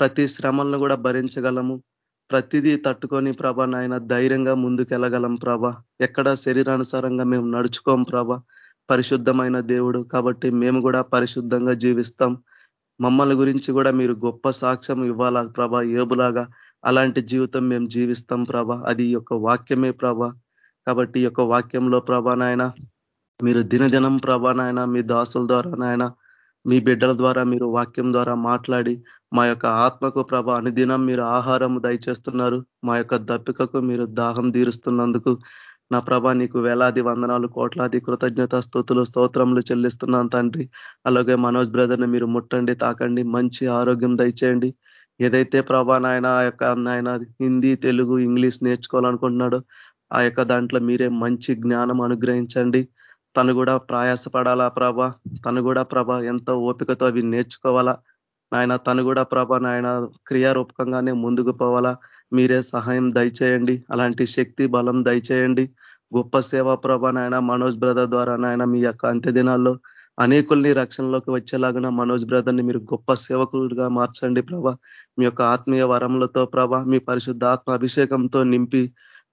ప్రతి శ్రమలను కూడా భరించగలము. ప్రతిదీ తట్టుకొని ప్రభ నాయన ధైర్యంగా ముందుకెళ్ళగలం ప్రభ. ఎక్కడ శరీరానుసారంగా మేము నడుచుకోం ప్రభ. పరిశుద్ధమైన దేవుడు కాబట్టి మేము కూడా పరిశుద్ధంగా జీవిస్తాం. మమ్మల్ని గురించి కూడా మీరు గొప్ప సాక్ష్యం ఇవ్వాలా ప్రభ ఏబులాగా? అలాంటి జీవితం మేము జీవిస్తాం ప్రభ. అది యొక్క వాక్యమే ప్రభ. కాబట్టి యొక్క వాక్యంలో ప్రభ నాయన మీరు దినదినం ప్రభ నాయన మీ దాసుల ద్వారా నాయన మీ బిడ్డల ద్వారా మీరు వాక్యం ద్వారా మాట్లాడి మా యొక్క ఆత్మకు ప్రభ అనుదినం మీరు ఆహారం దయచేస్తున్నారు. మా యొక్క దప్పికకు మీరు దాహం తీరుస్తున్నందుకు నా ప్రభ నీకు వేలాది వందనాలు కోట్లాది కృతజ్ఞత స్థుతులు స్తోత్రములు చెల్లిస్తున్నాను తండ్రి. అలాగే మనోజ్ బ్రదర్ని మీరు ముట్టండి తాకండి మంచి ఆరోగ్యం దయచేయండి. ఏదైతే ప్రభా నాయన ఆ యొక్క నాయన హిందీ తెలుగు ఇంగ్లీష్ నేర్చుకోవాలనుకుంటున్నాడో ఆ యొక్క దాంట్లో మీరే మంచి జ్ఞానం అనుగ్రహించండి. తను కూడా ప్రయాసపడాలా ప్రభ? తను కూడా ప్రభ ఎంతో ఓపికతో అవి నేర్చుకోవాలా? నాయన తను కూడా ప్రభ నాయన క్రియారూపకంగానే ముందుకు పోవాలా? మీరే సహాయం దయచేయండి. అలాంటి శక్తి బలం దయచేయండి. గొప్ప సేవా ప్రభ నాయన మనోజ్ బ్రదర్ ద్వారా నాయన మీ యొక్క అంత్యదినాల్లో అనేకుల్ని రక్షణలోకి వచ్చేలాగా మనోజ్ బ్రదర్ని మీరు గొప్ప సేవకులుగా మార్చండి ప్రభ. మీ యొక్క ఆత్మీయ వరములతో ప్రభ మీ పరిశుద్ధ ఆత్మ అభిషేకంతో నింపి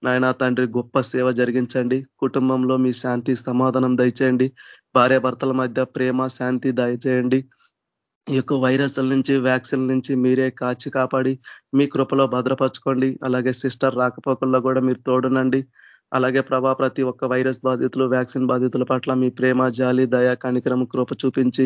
నాయన తండ్రి గొప్ప సేవ జరిగించండి. కుటుంబంలో మీ శాంతి సమాధానం దయచేయండి. భార్యాభర్తల మధ్య ప్రేమ శాంతి దయచేయండి. ఈ యొక్క వైరస్ల నుంచి వ్యాక్సిన్ నుంచి మీరే కాచి కాపాడి మీ కృపలో భద్రపరచుకోండి. అలాగే సిస్టర్ రాకపోకల్లో కూడా మీరు తోడునండి అలాగే ప్రభా ప్రతి ఒక్క వైరస్ బాధితులు వ్యాక్సిన్ బాధితుల పట్ల మీ ప్రేమ జాలి దయా కనికరం కృప చూపించి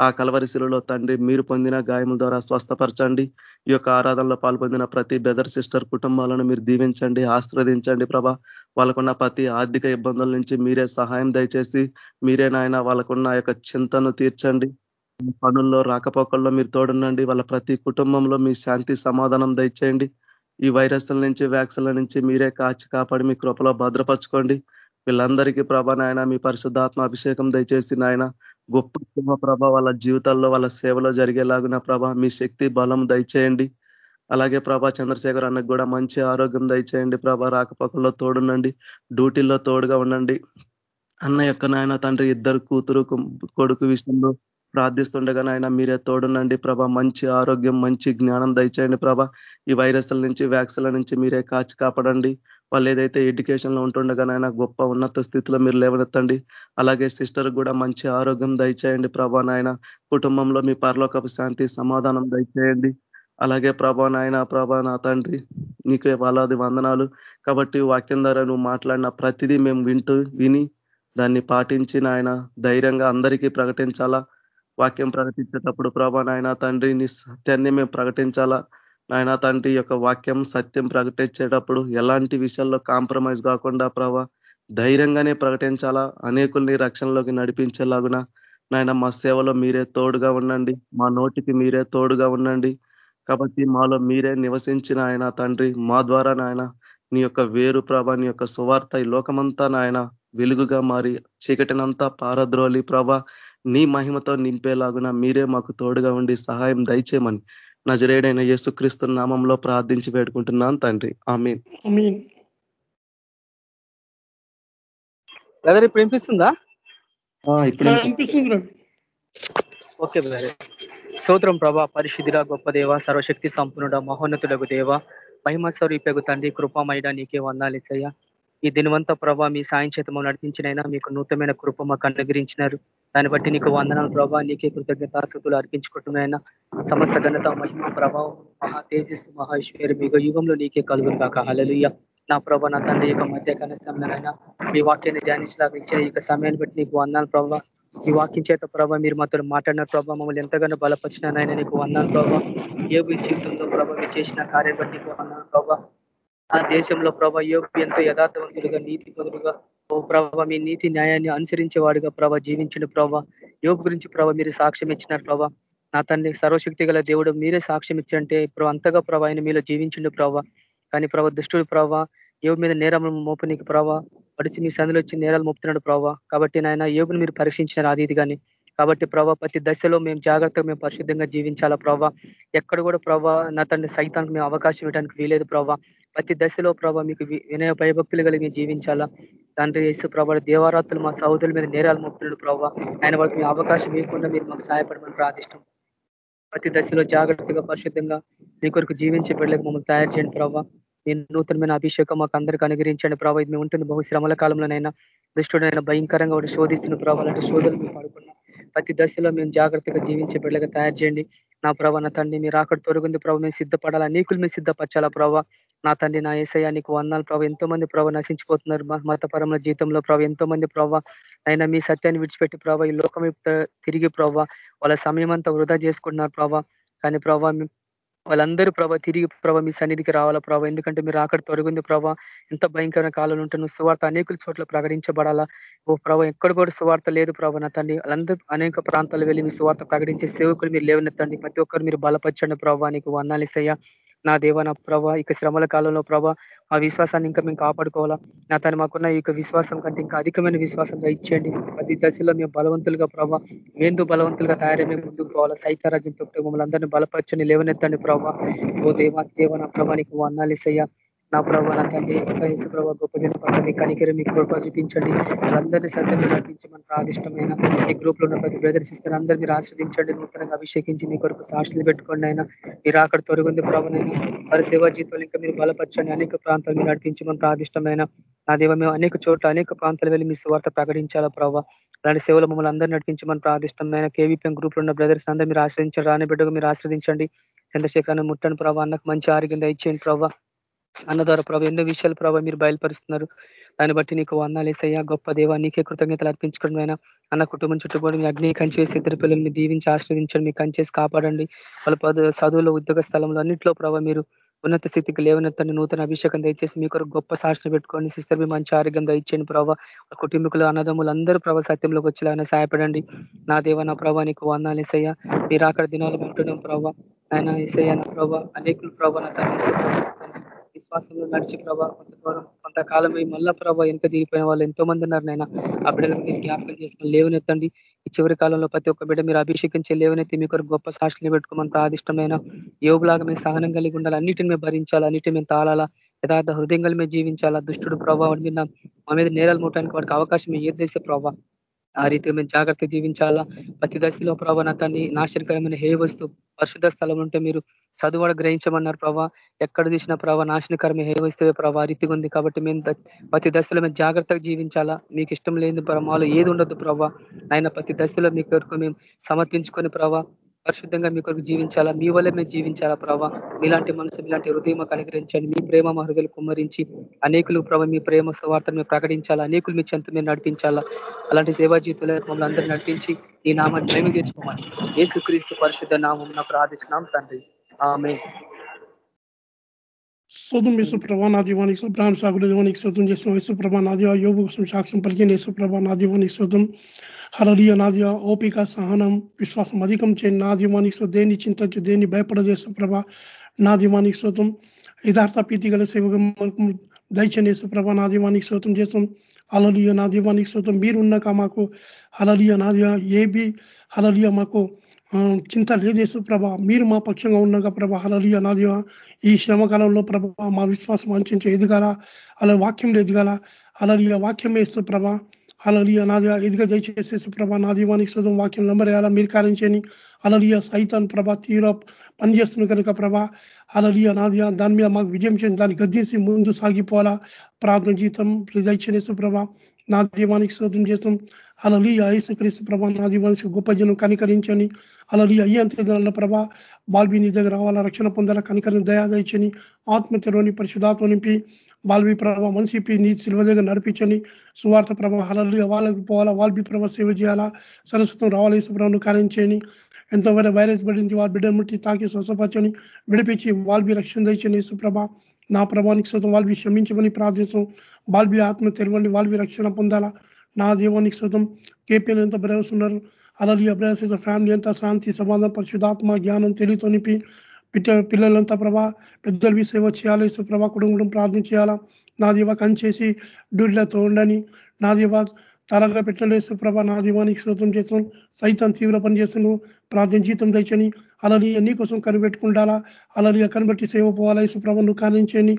ఆ కలవరిశిలలో తండ్రి మీరు పొందిన గాయముల ద్వారా స్వస్థపరచండి. ఈ యొక్క ఆరాధనలో పాల్పొందిన ప్రతి బెదర్ సిస్టర్ కుటుంబాలను మీరు దీవించండి ఆశ్రవదించండి ప్రభా. వాళ్ళకున్న ప్రతి ఆర్థిక ఇబ్బందుల నుంచి మీరే సహాయం దయచేసి మీరే నాయన వాళ్ళకున్న యొక్క చింతను తీర్చండి. పనుల్లో రాకపోకల్లో మీరు తోడునండి వాళ్ళ ప్రతి కుటుంబంలో మీ శాంతి సమాధానం దయచేయండి. ఈ వైరస్ల నుంచి వ్యాక్సిన్ల నుంచి మీరే కాచి కాపాడి మీ కృపలో భద్రపరచుకోండి. వీళ్ళందరికీ ప్రభ నాయన మీ పరిశుద్ధాత్మ అభిషేకం దయచేసి నాయన గొప్ప ప్రభ వాళ్ళ జీవితాల్లో వాళ్ళ సేవలో జరిగేలాగున ప్రభ మీ శక్తి బలం దయచేయండి. అలాగే ప్రభా చంద్రశేఖర్ అన్నకు కూడా మంచి ఆరోగ్యం దయచేయండి ప్రభా రాకపోకల్లో తోడునండి డ్యూటీల్లో తోడుగా ఉండండి. అన్న యొక్క నాయన తండ్రి ఇద్దరు కూతురు కొడుకు విషయంలో ప్రార్థిస్తుండగా నాయన మీరే తోడునండి ప్రభ. మంచి ఆరోగ్యం మంచి జ్ఞానం దయచేయండి ప్రభ. ఈ వైరస్ల నుంచి వ్యాక్సిన్ల నుంచి మీరే కాచి కాపాడండి. వాళ్ళు ఏదైతే ఎడ్యుకేషన్లో ఉంటుండగా నాయన గొప్ప ఉన్నత స్థితిలో మీరు లేవనెత్తండి. అలాగే సిస్టర్ కూడా మంచి ఆరోగ్యం దయచేయండి ప్రభా నాయన. కుటుంబంలో మీ పరలోకపు శాంతి సమాధానం దయచేయండి. అలాగే ప్రభా నాయన ప్రభా నా తండ్రి నీకే వాళ్ళది వందనాలు. కాబట్టి వాక్యం ద్వారా నువ్వు మాట్లాడిన ప్రతిదీ మేము వింటూ విని దాన్ని పాటించి నాయన ధైర్యంగా అందరికీ ప్రకటించాలా? వాక్యం ప్రకటించేటప్పుడు ప్రభా నాయన తండ్రి నీ సత్యాన్ని మేము ప్రకటించాలా? నాయన తండ్రి యొక్క వాక్యం సత్యం ప్రకటించేటప్పుడు ఎలాంటి విషయాల్లో కాంప్రమైజ్ కాకుండా ప్రభా ధైర్యంగానే ప్రకటించాలా? అనేకుల్ని రక్షణలోకి నడిపించేలాగున నాయన మా సేవలో మీరే తోడుగా ఉండండి. మా నోటికి మీరే తోడుగా ఉండండి. కాబట్టి మాలో మీరే నివసించిన ఆయన తండ్రి మా ద్వారా నాయన నీ యొక్క వేరు ప్రభ నీ యొక్క సువార్త ఈ లోకమంతా నాయన వెలుగుగా మారి చీకటినంతా పారద్రోలి ప్రభ నీ మహిమతో నింపేలాగున మీరే మాకు తోడుగా ఉండి సహాయం దయచేయమని నజరేడైన యేసుక్రీస్తు నామంలో ప్రార్థించి పెట్టుకుంటున్నాను తండ్రి. ఆమె బ్రదర్ ఇప్పుడు వినిపిస్తుందా? ఇప్పుడు ఓకే బ్రదర్. స్తోత్రం ప్రభా పరిశుద్ధిరా గొప్ప దేవ సర్వశక్తి సంపన్నుడ మహోన్నతుడకు దేవ మహిమ స్వరూపకు తండ్రి కృపమైడ నీకే వందాలిసయ్యా ఈ దినవంత ప్రభా మీ సాయం చేతము నడిపించినైనా మీకు నూతనమైన కృప మాకు అనుగ్రహించినారు దాన్ని బట్టి నీకు వందనాలు ప్రభా నీకే కృతజ్ఞతాస్థుతులు అర్పించుకుంటున్నాయినా. సమస్త ఘనత మహిమ ప్రభావం మహా తేజస్సు మహేశ్వరి మీ యుగంలో నీకే కలుగురు కాక హలలుయ్య నా ప్రభా నా తండ్రి యొక్క మధ్య సమయంలోనైనా మీ వాక్యాన్ని ధ్యానించలాగా ఇచ్చిన ఈ సమయాన్ని బట్టి నీకు వందాలు ప్రభావ ఈ వాక్యం చేత ప్రభావ మీరు మాతో మాట్లాడిన ప్రభావ మమ్మల్ని ఎంతగానో బలపరిచినాయన నీకు వందాలు ప్రభావ ఏ జీవితంలో ప్రభావ చేసిన కార్యం బట్టి నీకు వందాలు ప్రభావ ఆ దేశంలో ప్రభా యోగ్య ఎంతో యథార్థవంతులుగా నీతి ఓ ప్రభ మీ నీతి న్యాయాన్ని అనుసరించేవాడుగా ప్రభా జీవించిన ప్రభా. యోగు గురించి ప్రభ మీరు సాక్ష్యం ఇచ్చినారు ప్రభా. నా తండ్రి సర్వశక్తి గల దేవుడు మీరే సాక్ష్యం ఇచ్చంటే ఇప్పుడు అంతగా ప్రభా ఆయన మీలో జీవించిండు ప్రభా. కానీ ప్రభా దుష్టుడు ప్రభా యోగు మీద నేరం మోపనికి ప్రభా పడిచి మీ సందులో వచ్చి నేరాలు మోపుతున్నాడు ప్రభావ కాబట్టి నాయన యోగుని మీరు పరీక్షించినారు అది ఇది కానీ కాబట్టి ప్రభా ప్రతి దశలో మేము జాగ్రత్తగా మేము పరిశుద్ధంగా జీవించాలా ప్రభా. ఎక్కడ కూడా ప్రభా నా తండ్రి సైతానికి మేము అవకాశం ఇవ్వడానికి వీలేదు ప్రభా. ప్రతి దశలో ప్రభావ మీకు వినయ భయభక్తులు కలిగి జీవించాలా? తండ్రి యేసు ప్రభావ దేవారాత్రులు మా సహోదరుల మీద నేరాలు మొక్కులు ప్రభావ ఆయన వాళ్ళకి మీ అవకాశం ఇవ్వకుండా మీరు మాకు సహాయపడమని ప్రార్థిష్టం. ప్రతి దశలో జాగ్రత్తగా పరిశుద్ధంగా మీ కొరకు జీవించే బిడ్డలకు మమ్మల్ని తయారు చేయండి ప్రభావ మీ నూతనమైన అభిషేకం మాకు అందరికీ అనుగ్రహించండి ప్రభావ ఇది ఉంటుంది బహుశ్రమల కాలంలోనైనా దుష్టుడైనా భయంకరంగా ఒకటి శోధిస్తున్న ప్రభావ అలాంటి శోధనలు మేము పడుకున్నాం. ప్రతి దశలో మేము జాగ్రత్తగా జీవించే బిడ్డలుగా తయారు చేయండి. నా ప్రభా నా తండ్రి మీరు అక్కడ తొరుగుంది ప్రభావ మేము సిద్ధపడాలా? నీకులు మేము సిద్ధపరచాలా ప్రభావ నా తండ్రి నా ఏసయ్య నీకు వందాలు ప్రభావ ఎంతో మంది ప్రభావ నశించిపోతున్నారు మతపరముల జీవితంలో ప్రభావ ఎంతో మంది ప్రభావ అయినా మీ సత్యాన్ని విడిచిపెట్టి ప్రభావ ఈ లోకం తిరిగి ప్రభావ వాళ్ళ సమయం అంతా వృధా చేసుకుంటున్నారు ప్రభావ కానీ ప్రభావ వాళ్ళందరూ ప్రభావ తిరిగి ప్రభావ మీ సన్నిధికి రావాలా ప్రభావ ఎందుకంటే మీరు అక్కడ తొలగింది ప్రభావ ఎంత భయంకరమైన కాలంలో ఉంటే నువ్వు సువార్త అనేక చోట్ల ప్రకటించబడాలా. ఓ ప్రభావ ఎక్కడ కూడా సువార్త లేదు ప్రభావ నా తండ్రి. వాళ్ళందరూ అనేక ప్రాంతాలు వెళ్ళి మీ సువార్త ప్రకటించే సేవకులు మీరు లేవనెత్తండి. ప్రతి ఒక్కరు మీరు బలపరచండి ప్రభావ నీకు వందాలిసయ్యా నా దేవ నా ప్రభా ఇక శ్రమల కాలంలో ప్రభా ఆ విశ్వాసాన్ని ఇంకా మేము కాపాడుకోవాలా? నా తను మాకున్న ఈ విశ్వాసం కంటే ఇంకా అధికమైన విశ్వాసంగా ఇచ్చేయండి ప్రతి దశలో మేము బలవంతులుగా ప్రభా ఏందో బలవంతులుగా తయారై మేము ముందుకు పోవాలా? సైతారాజ్యంతో మమ్మల్ని అందరినీ బలపరచని లేవనెత్తండి ప్రభా. ఓ దేవ దేవ నా ప్రభా నీకు వందాలిసయ్యా నా ప్రభావ నా తండ్రి వయసు ప్రభావ గొప్ప జన పట్ల మీ కనికరి మీ కృప చూపించండి. వాళ్ళందరినీ సత్యం నడిపించమని ప్రాదిష్టమైన ఈ గ్రూప్లో ఉన్న ప్రతి బ్రదర్స్ ఇస్తారు అందరూ మీరు ఆశ్రదించండి నూతనంగా అభిషేకించి మీ కొరకు సాక్షులు పెట్టుకోండి అయినా మీరు అక్కడ తొరుగుంది ప్రభావైనా వారి సేవా జీవితంలో ఇంకా మీరు బలపరచండి అనేక ప్రాంతాలు మీరు నడిపించమని ప్రాదిష్టమైన నా దేవ మేము అనేక చోట్ల అనేక ప్రాంతాలు వెళ్ళి మీ స్వార్థ ప్రకటించాలా ప్రభావ అలాంటి సేవలు మమ్మల్ని అందరూ నడిపించమని ప్రాదిష్టమైన కేవీపీఎం గ్రూప్లో ఉన్న బ్రదర్స్ అందరూ మీరు ఆశ్రదించండి రాని బిడ్డగా మీరు ఆశ్రదించండి చంద్రశేఖరాన్ని ముట్టని ప్రభావ అన్నకు మంచి ఆరోగ్యం దయచేయండి ప్రభావ అన్న ద్వారా ప్రభావ ఎన్నో విషయాలు ప్రభావ మీరు బయలుపరుస్తున్నారు. దాన్ని బట్టి నీకు వందాలేసయ్యా గొప్ప దేవా నీకే కృతజ్ఞతలు అర్పించుకోవడం అయినా అన్న కుటుంబం చుట్టుకోవడం మీ అగ్ని కంచేసి ఇద్దరు పిల్లల్ని దీవించి ఆశ్రవదించండి. మీ కంచేసి కాపాడండి. వాళ్ళ చదువులో ఉద్యోగ స్థలంలో అన్నింటిలో ప్రభావ మీరు ఉన్నత స్థితికి లేవనెత్తండి. నూతన అభిషేకం దయచేసి మీ కొరకు గొప్ప సాక్షణ పెట్టుకోండి. సిస్టర్ మీ మంచి ఆరోగ్యం దయచేయండి ప్రభావ కుటుంబీకులు అన్నదమ్ములు అందరూ ప్రభావ సత్యంలోకి వచ్చేలాగా సహాయపడండి. నా దేవ నా ప్రభావ నీకు వందాలు ఇసయ్యా మీరు అక్కడ దినాలు ఉంటున్నాం ప్రభావ ఆయన ఇసయ్యా నా ప్రభావ అనేకులు ప్రభావ విశ్వాసంలో నడిచి ప్రభావ కొంత దూరం కొంతకాలం మళ్ళా ప్రభావ వెనుక దిగిపోయిన వాళ్ళు ఎంతో మంది ఉన్నారు నాయన. ఆ బిడ్డలకు మీరు జ్ఞాపకం చేసుకుని లేవనెత్తండి. ఈ చివరి కాలంలో ప్రతి ఒక్క బిడ్డ మీరు అభిషేకించే లేవనెత్తి మీకు గొప్ప సాక్షులు పెట్టుకోమని ప్రాదిష్టమైన యోగులాగా మేము సహనం కలిగి ఉండాలి. అన్నిటిని మేము భరించాలి అన్నిటిని మేము తాళాలా యథార్థ హృదయంగా మేము జీవించాలా? దుష్టుడు ప్రభావం మీద మా మీద నేరాలు ముట్టడానికి వాడికి అవకాశం ఏ దేశ ప్రభావ ఆ రీతి మేము జాగ్రత్త జీవించాలా? ప్రతి దశలో ప్రభావ నా తన్ని నాశనకరమైన హే వస్తు పరిశుద్ధ స్థలం ఉంటే మీరు చదువు గ్రహించమన్నారు ప్రభా. ఎక్కడ తీసిన ప్రభావ నాశనకరమే హే ప్రభావ రీతిగా ఉంది కాబట్టి మేము ప్రతి దశలో మేము జాగ్రత్తగా జీవించాలా? మీకు ఇష్టం లేని ప్రభావాలు ఏది ఉండదు ప్రభా. ఆయన ప్రతి దశలో మీ కొరకు మేము సమర్పించుకొని ప్రభా పరిశుద్ధంగా మీ కొరకు జీవించాలా? మీ వల్లే మేము జీవించాలా ప్రభావ మీలాంటి మనసు మీలాంటి హృదయం అనుగ్రహించండి మీ ప్రేమ మా కుమ్మరించి అనేకులు ప్రభావ మీ ప్రేమ స్వార్థను ప్రకటించాలా? అనేకులు మీ చెంత మీరు నడిపించాలా? అలాంటి సేవా జీవితంలో మమ్మల్ని అందరూ నడిపించి ఈ నామాన్ని మేము తెచ్చుకోమని ఏసుక్రీస్తు పరిశుద్ధ నామం ప్రార్థిస్తున్నాం తండ్రి. శోధం యేసుప్రభ నా దీవానికి బ్రాహ్మ సాగుల దీవానికి శోధం చేసిన యేసుప్రభ నాది దీవా యోగు కోసం సాక్ష్యం పలికిన యేసుప్రభ నా దీవానికి శోధం హరలియ నాది ఓపిక సహనం విశ్వాసం అధికం చేయండి నా దీవానికి సో దేన్ని చింతచ్చు దేన్ని భయపడదు ప్రభ నా దీవానికి శోతం యథార్థ ప్రీతి గల సేవగా దయచండి ప్రభ నా దీవానికి శోతం చేస్తాం అలలియ నా దీవానికి శోతం మీరున్నాక మాకు హలలియ నాది ఏబి హలలియ మాకు చింత లేదేసు ప్రభ. మీరు మా పక్షంగా ఉన్నాక ప్రభ. హలలియ నాదియ ఈ శ్రమకాలంలో ప్రభ మా విశ్వాసం అంచే ఎదగాల. అలా వాక్యం ఎదగాల అలలియ వాక్యం వేస్తూ ప్రభ. అలలియ నాదిగా ఎదుగా దయచేసేసి ప్రభా నా దీవానికి శుధం వాక్యం నంబర్ వేయాలా మీరు కారించని అలలియ సైతాన్ ప్రభా తీర పనిచేస్తున్న కనుక ప్రభా. అలలియ నాదిగా దాని మీద మాకు విజయం చేయండి. దాన్ని గద్దించి ముందు సాగిపోవాలా? ప్రార్థన జీతం దయచేసు ప్రభా. నా దీవానికి శోధం చేస్తాం. అలలి ఐసక్రీస్తు ప్రభా నా దీవానికి గొప్ప జనం కనికరించని అలలి అయ్యేంత ప్రభా బాల్బీని దగ్గర రావాలా? రక్షణ పొందాలా? కనికరిని దయా ఆత్మ తెరవని పరిశుధాత్మ నింపి వాల్బీ ప్రభ మనిషిపి నీ సిల్వ దగ్గర నడిపించని సువార్త ప్రభ అలలి వాళ్ళకి పోవాలా? వాల్బీ ప్రభ సేవ చేయాలా? సరస్వతం రావాలి? సుబ్రహ్మణ్యం కార్యం ఎంతోమంది వైరస్ పడింది. వాళ్ళ బిడ్డ ముట్టి తాకి స్వసపరచని విడిపించి వాల్బీ రక్షణ దండి సుప్రభ నా ప్రభానికి సొంతం వాళ్ళవి క్షమించమని ప్రార్థిస్తాం వాల్బీ ఆత్మ తెరవండి. వాల్బీ రక్షణ పొందాలా? నా జీవానికి శుతం కేపీఎల్ ఎంత బ్రదర్స్ ఉన్నారు అలాగే బ్రదర్స్ ఫ్యామిలీ అంతా శాంతి సమాధానం పరిశుధాత్మ జ్ఞానం తెలియతో నింపి పిట్ట పిల్లలంతా ప్రభా పెద్దలు సేవ చేయాలి. ప్రభా కుటుంబం ప్రార్థన చేయాలా? నా దీవ కంచేసి డ్యూటీలతో ఉండని. నా దీవ తరగా పెట్టలేసు ప్రభా నా దీవానికి స్తోత్రం చేస్తాను. సైతం తీవ్ర పని చేస్తాను. ప్రార్థన జీతం తెచ్చని అలాగే నీ కోసం కనిపెట్టుకుంటాలా అలాగే కనిపెట్టి సేవ పోవాలా? ప్రభ నువ్వు కానించని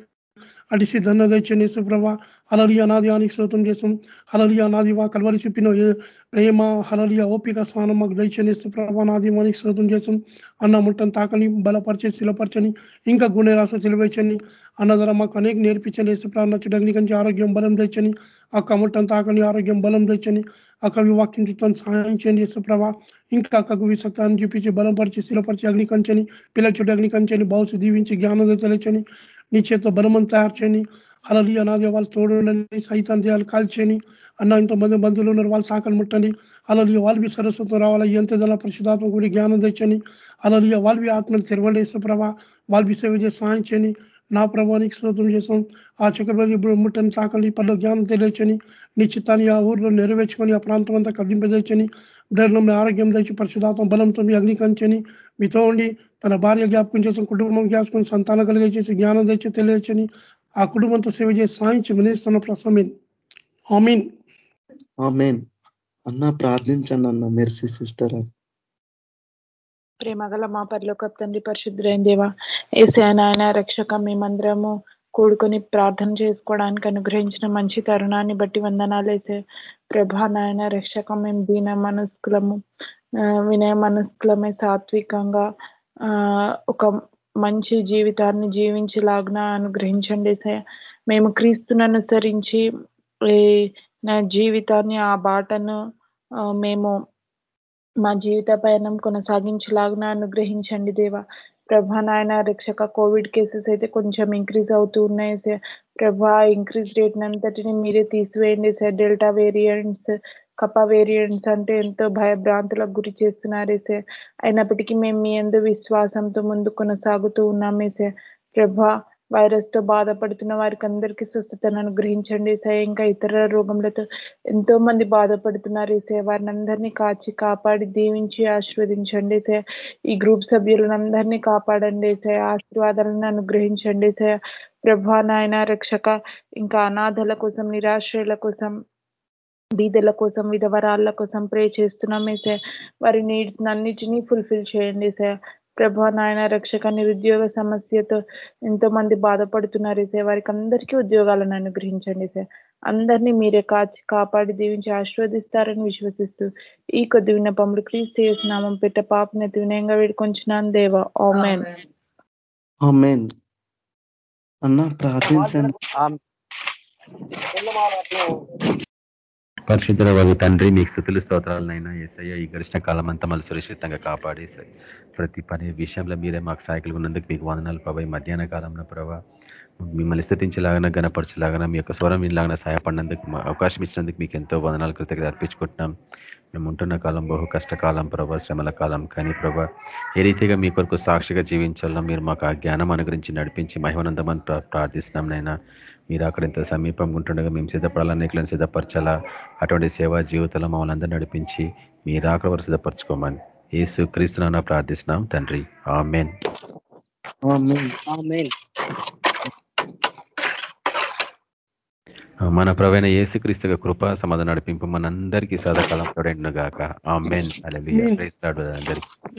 అటు సిద్ధంగా దయచండి సుప్రభ అలలి అనాది ఆనికి శ్రోతం చేసాం అలలి అనాది వా కలవరి చూపిన ప్రేమ హలలియ ఓపిక స్నానం మాకు దయచండి సుప్రభ నాది మానికి శ్రోతం చేసాం అన్న ముట్టని తాకని బలపరిచి శిలపరచని ఇంకా గుండె రాస చెలివేచని అన్న అన్నధర మాకు అనేక నేర్పించండి సుప్రభ నచ్చుడగ్ని కంచి ఆరోగ్యం బలం తెచ్చని అక్క ముట్టని తాకని ఆరోగ్యం బలం తెచ్చని అక్క వివాక్యం చిత్తాన్ని సహాయం చేయండి సుప్రభ ఇంకా అక్కకు విసక్తాన్ని చూపించి బలపరిచి స్థిరపరిచి అగ్ని కంచని పిల్ల చుట్టూ అగ్ని కంచని భవిష్యత్తు దీవించి జ్ఞానం తెచ్చని నీ చేతితో బలమని తయారు చేయని అలలి అనాది వాళ్ళు తోడుండండి సైతాన్ దేవాలు కాల్చేయని. అన్న ఇంతమంది బంధువులు ఉన్నారు వాళ్ళు సాకలు ముట్టండి. అలలియ వాళ్ళవి సరస్వతం రావాలా? ఎంత ధన పరిశుధాత్మ కూడా జ్ఞానం తెచ్చని అలలియ వాళ్ళవి ఆత్మను తెరవండి ప్రభా. వాళ్ళవి సేవ చేసి సహాయం చేయని నా ప్రభానికి శ్రోతం చేసాం ఆ చక్రవర్తి ముట్టని సాకలి పనులు జ్ఞానం తెలియచని నీ చిత్తాన్ని ఆ ఊర్లో నెరవేర్చుకొని ఆ ప్రాంతం అంతా కదింపదేచ్చని బిడ్డలో మీ ఆరోగ్యం తెచ్చి పరిశుధాత్మ బలంతో మీ అగ్నికంచని మీతో ఉండి తన భార్య జ్ఞాపకం చేసిన కుటుంబం జ్ఞాపకం సంతానం కలిగేసేసి జ్ఞానం తెచ్చి తెలియచని ఆ కుటుంబంతో సేవ చేసి సాయించి వినిస్తున్న ప్రసమీన్ ఆమీన్. ఆమెన్. అన్న ప్రార్థించండి అన్న మెర్సీ సిస్టర్ ప్రేమగల మా పరిలోక తండ్రి పరిశుద్ధులైన దేవ ఏసే నాయన రక్షక మేమందరము కూడుకొని ప్రార్థన చేసుకోవడానికి అనుగ్రహించిన మంచి తరుణాన్ని బట్టి వందనాలు వేసే ప్రభా నాయన రక్షక మేము దీన మనస్కులము వినయ మనస్కులమే సాత్వికంగా ఒక మంచి జీవితాన్ని జీవించేలాగా అనుగ్రహించండి మేము క్రీస్తును అనుసరించి నా జీవితాన్ని ఆ బాటను మేము మా జీవిత పయనం కొనసాగించేలాగా అనుగ్రహించండి దేవా. ప్రభా నాయన రక్షక కోవిడ్ కేసెస్ అయితే కొంచెం ఇంక్రీజ్ అవుతూ ఉన్నాయి సార్. ప్రభా ఇంక్రీజ్ రేట్ అంతటిని మీరే తీసివేయండి sir. Delta variants kappa variants అంటే ఎంతో భయభ్రాంతులకు గురి చేస్తున్నారే సార్. అయినప్పటికీ మేము మీ ఎందు విశ్వాసంతో ముందు కొనసాగుతూ ఉన్నామే సార్. ప్రభా వైరస్తో బాధపడుతున్న వారికి అందరికీ స్వస్థతను అనుగ్రహించండి. సై ఇంకా ఇతర రోగములతో ఎంతో మంది బాధపడుతున్నారు. ఈ వారిని అందరినీ కాచి కాపాడి దీవించి ఆశీర్వదించండి. సే ఈ గ్రూప్ సభ్యులను అందరినీ కాపాడండి. సే ఆశీర్వాదాలను అనుగ్రహించండి. సే ప్రభా నాయన రక్షక ఇంకా అనాథల కోసం నిరాశ్రయుల కోసం బీదల కోసం విధవరాళ్ళ కోసం ప్రే చేస్తున్నాం. సార్ వారి నీడ్స్ అన్నిటినీ ఫుల్ఫిల్ చేయండి. సార్ ప్రభా నాయన రక్షక నిరుద్యోగ సమస్యతో ఎంతో మంది బాధపడుతున్నారు సార్. వారికి అందరికీ ఉద్యోగాలను అనుగ్రహించండి సార్. అందరినీ మీరే కాచి కాపాడి దీవించి ఆశీర్వదిస్తారని విశ్వసిస్తూ ఈ కొద్ది విన్నపములు క్రీస్తు చేసినామం పెట్ట పాపనతి వినయంగా వేడుకొంచున్నాను దేవ. ఆమెన్. ఆమెన్. అన్న ప్రార్థించండి. పరిశుద్ధుల వారి తండ్రి మీకు స్థుతులు స్తోత్రాలనైనా ఏసయ్య. ఈ గడిచిన కాలం అంతా మళ్ళీ సురక్షితంగా కాపాడి ప్రతి పని విషయంలో మీరే మాకు సాయకులు ఉన్నందుకు మీకు వందనాలు ప్రభావ మధ్యాహ్న కాలంలో ప్రభావ మిమ్మల్ని స్థితించలాగా గనపరచలాగా మీ యొక్క స్వరం ఇలాగా సహాయపడినందుకు అవకాశం ఇచ్చినందుకు మీకు ఎంతో వందనాలు కృతజ్ఞత అర్పించుకుంటున్నాం. మేము ఉంటున్న కాలం బహు కష్టకాలం ప్రభా శ్రమల కాలం. కానీ ప్రభా ఏ రీతిగా మీ కొరకు సాక్షిగా జీవించాలో మీరు మాకు ఆ జ్ఞానం అనుగురించి నడిపించి మహిమానందమని ప్రార్థిస్తున్నాం నైనా. మీరు అక్కడ ఎంత సమీపంగా ఉంటుండగా మేము సిద్ధపడాలా అనేకలను సిద్ధపరచాలా? అటువంటి సేవా జీవితంలో మమ్మల్ని అందరూ నడిపించి మీరు అక్కడ వరకు సిద్ధపరచుకోమని ఏసు క్రీస్తున్నా ప్రార్థిస్తున్నాం తండ్రి. ఆమెన్. మన ప్రవైన ఏసుక్రీస్తు కృప సమాధానం నడిపింపు మనందరికీ సదాకాలం తోడైండు గాక ఆ మెయిన్ అలా అందరికీ.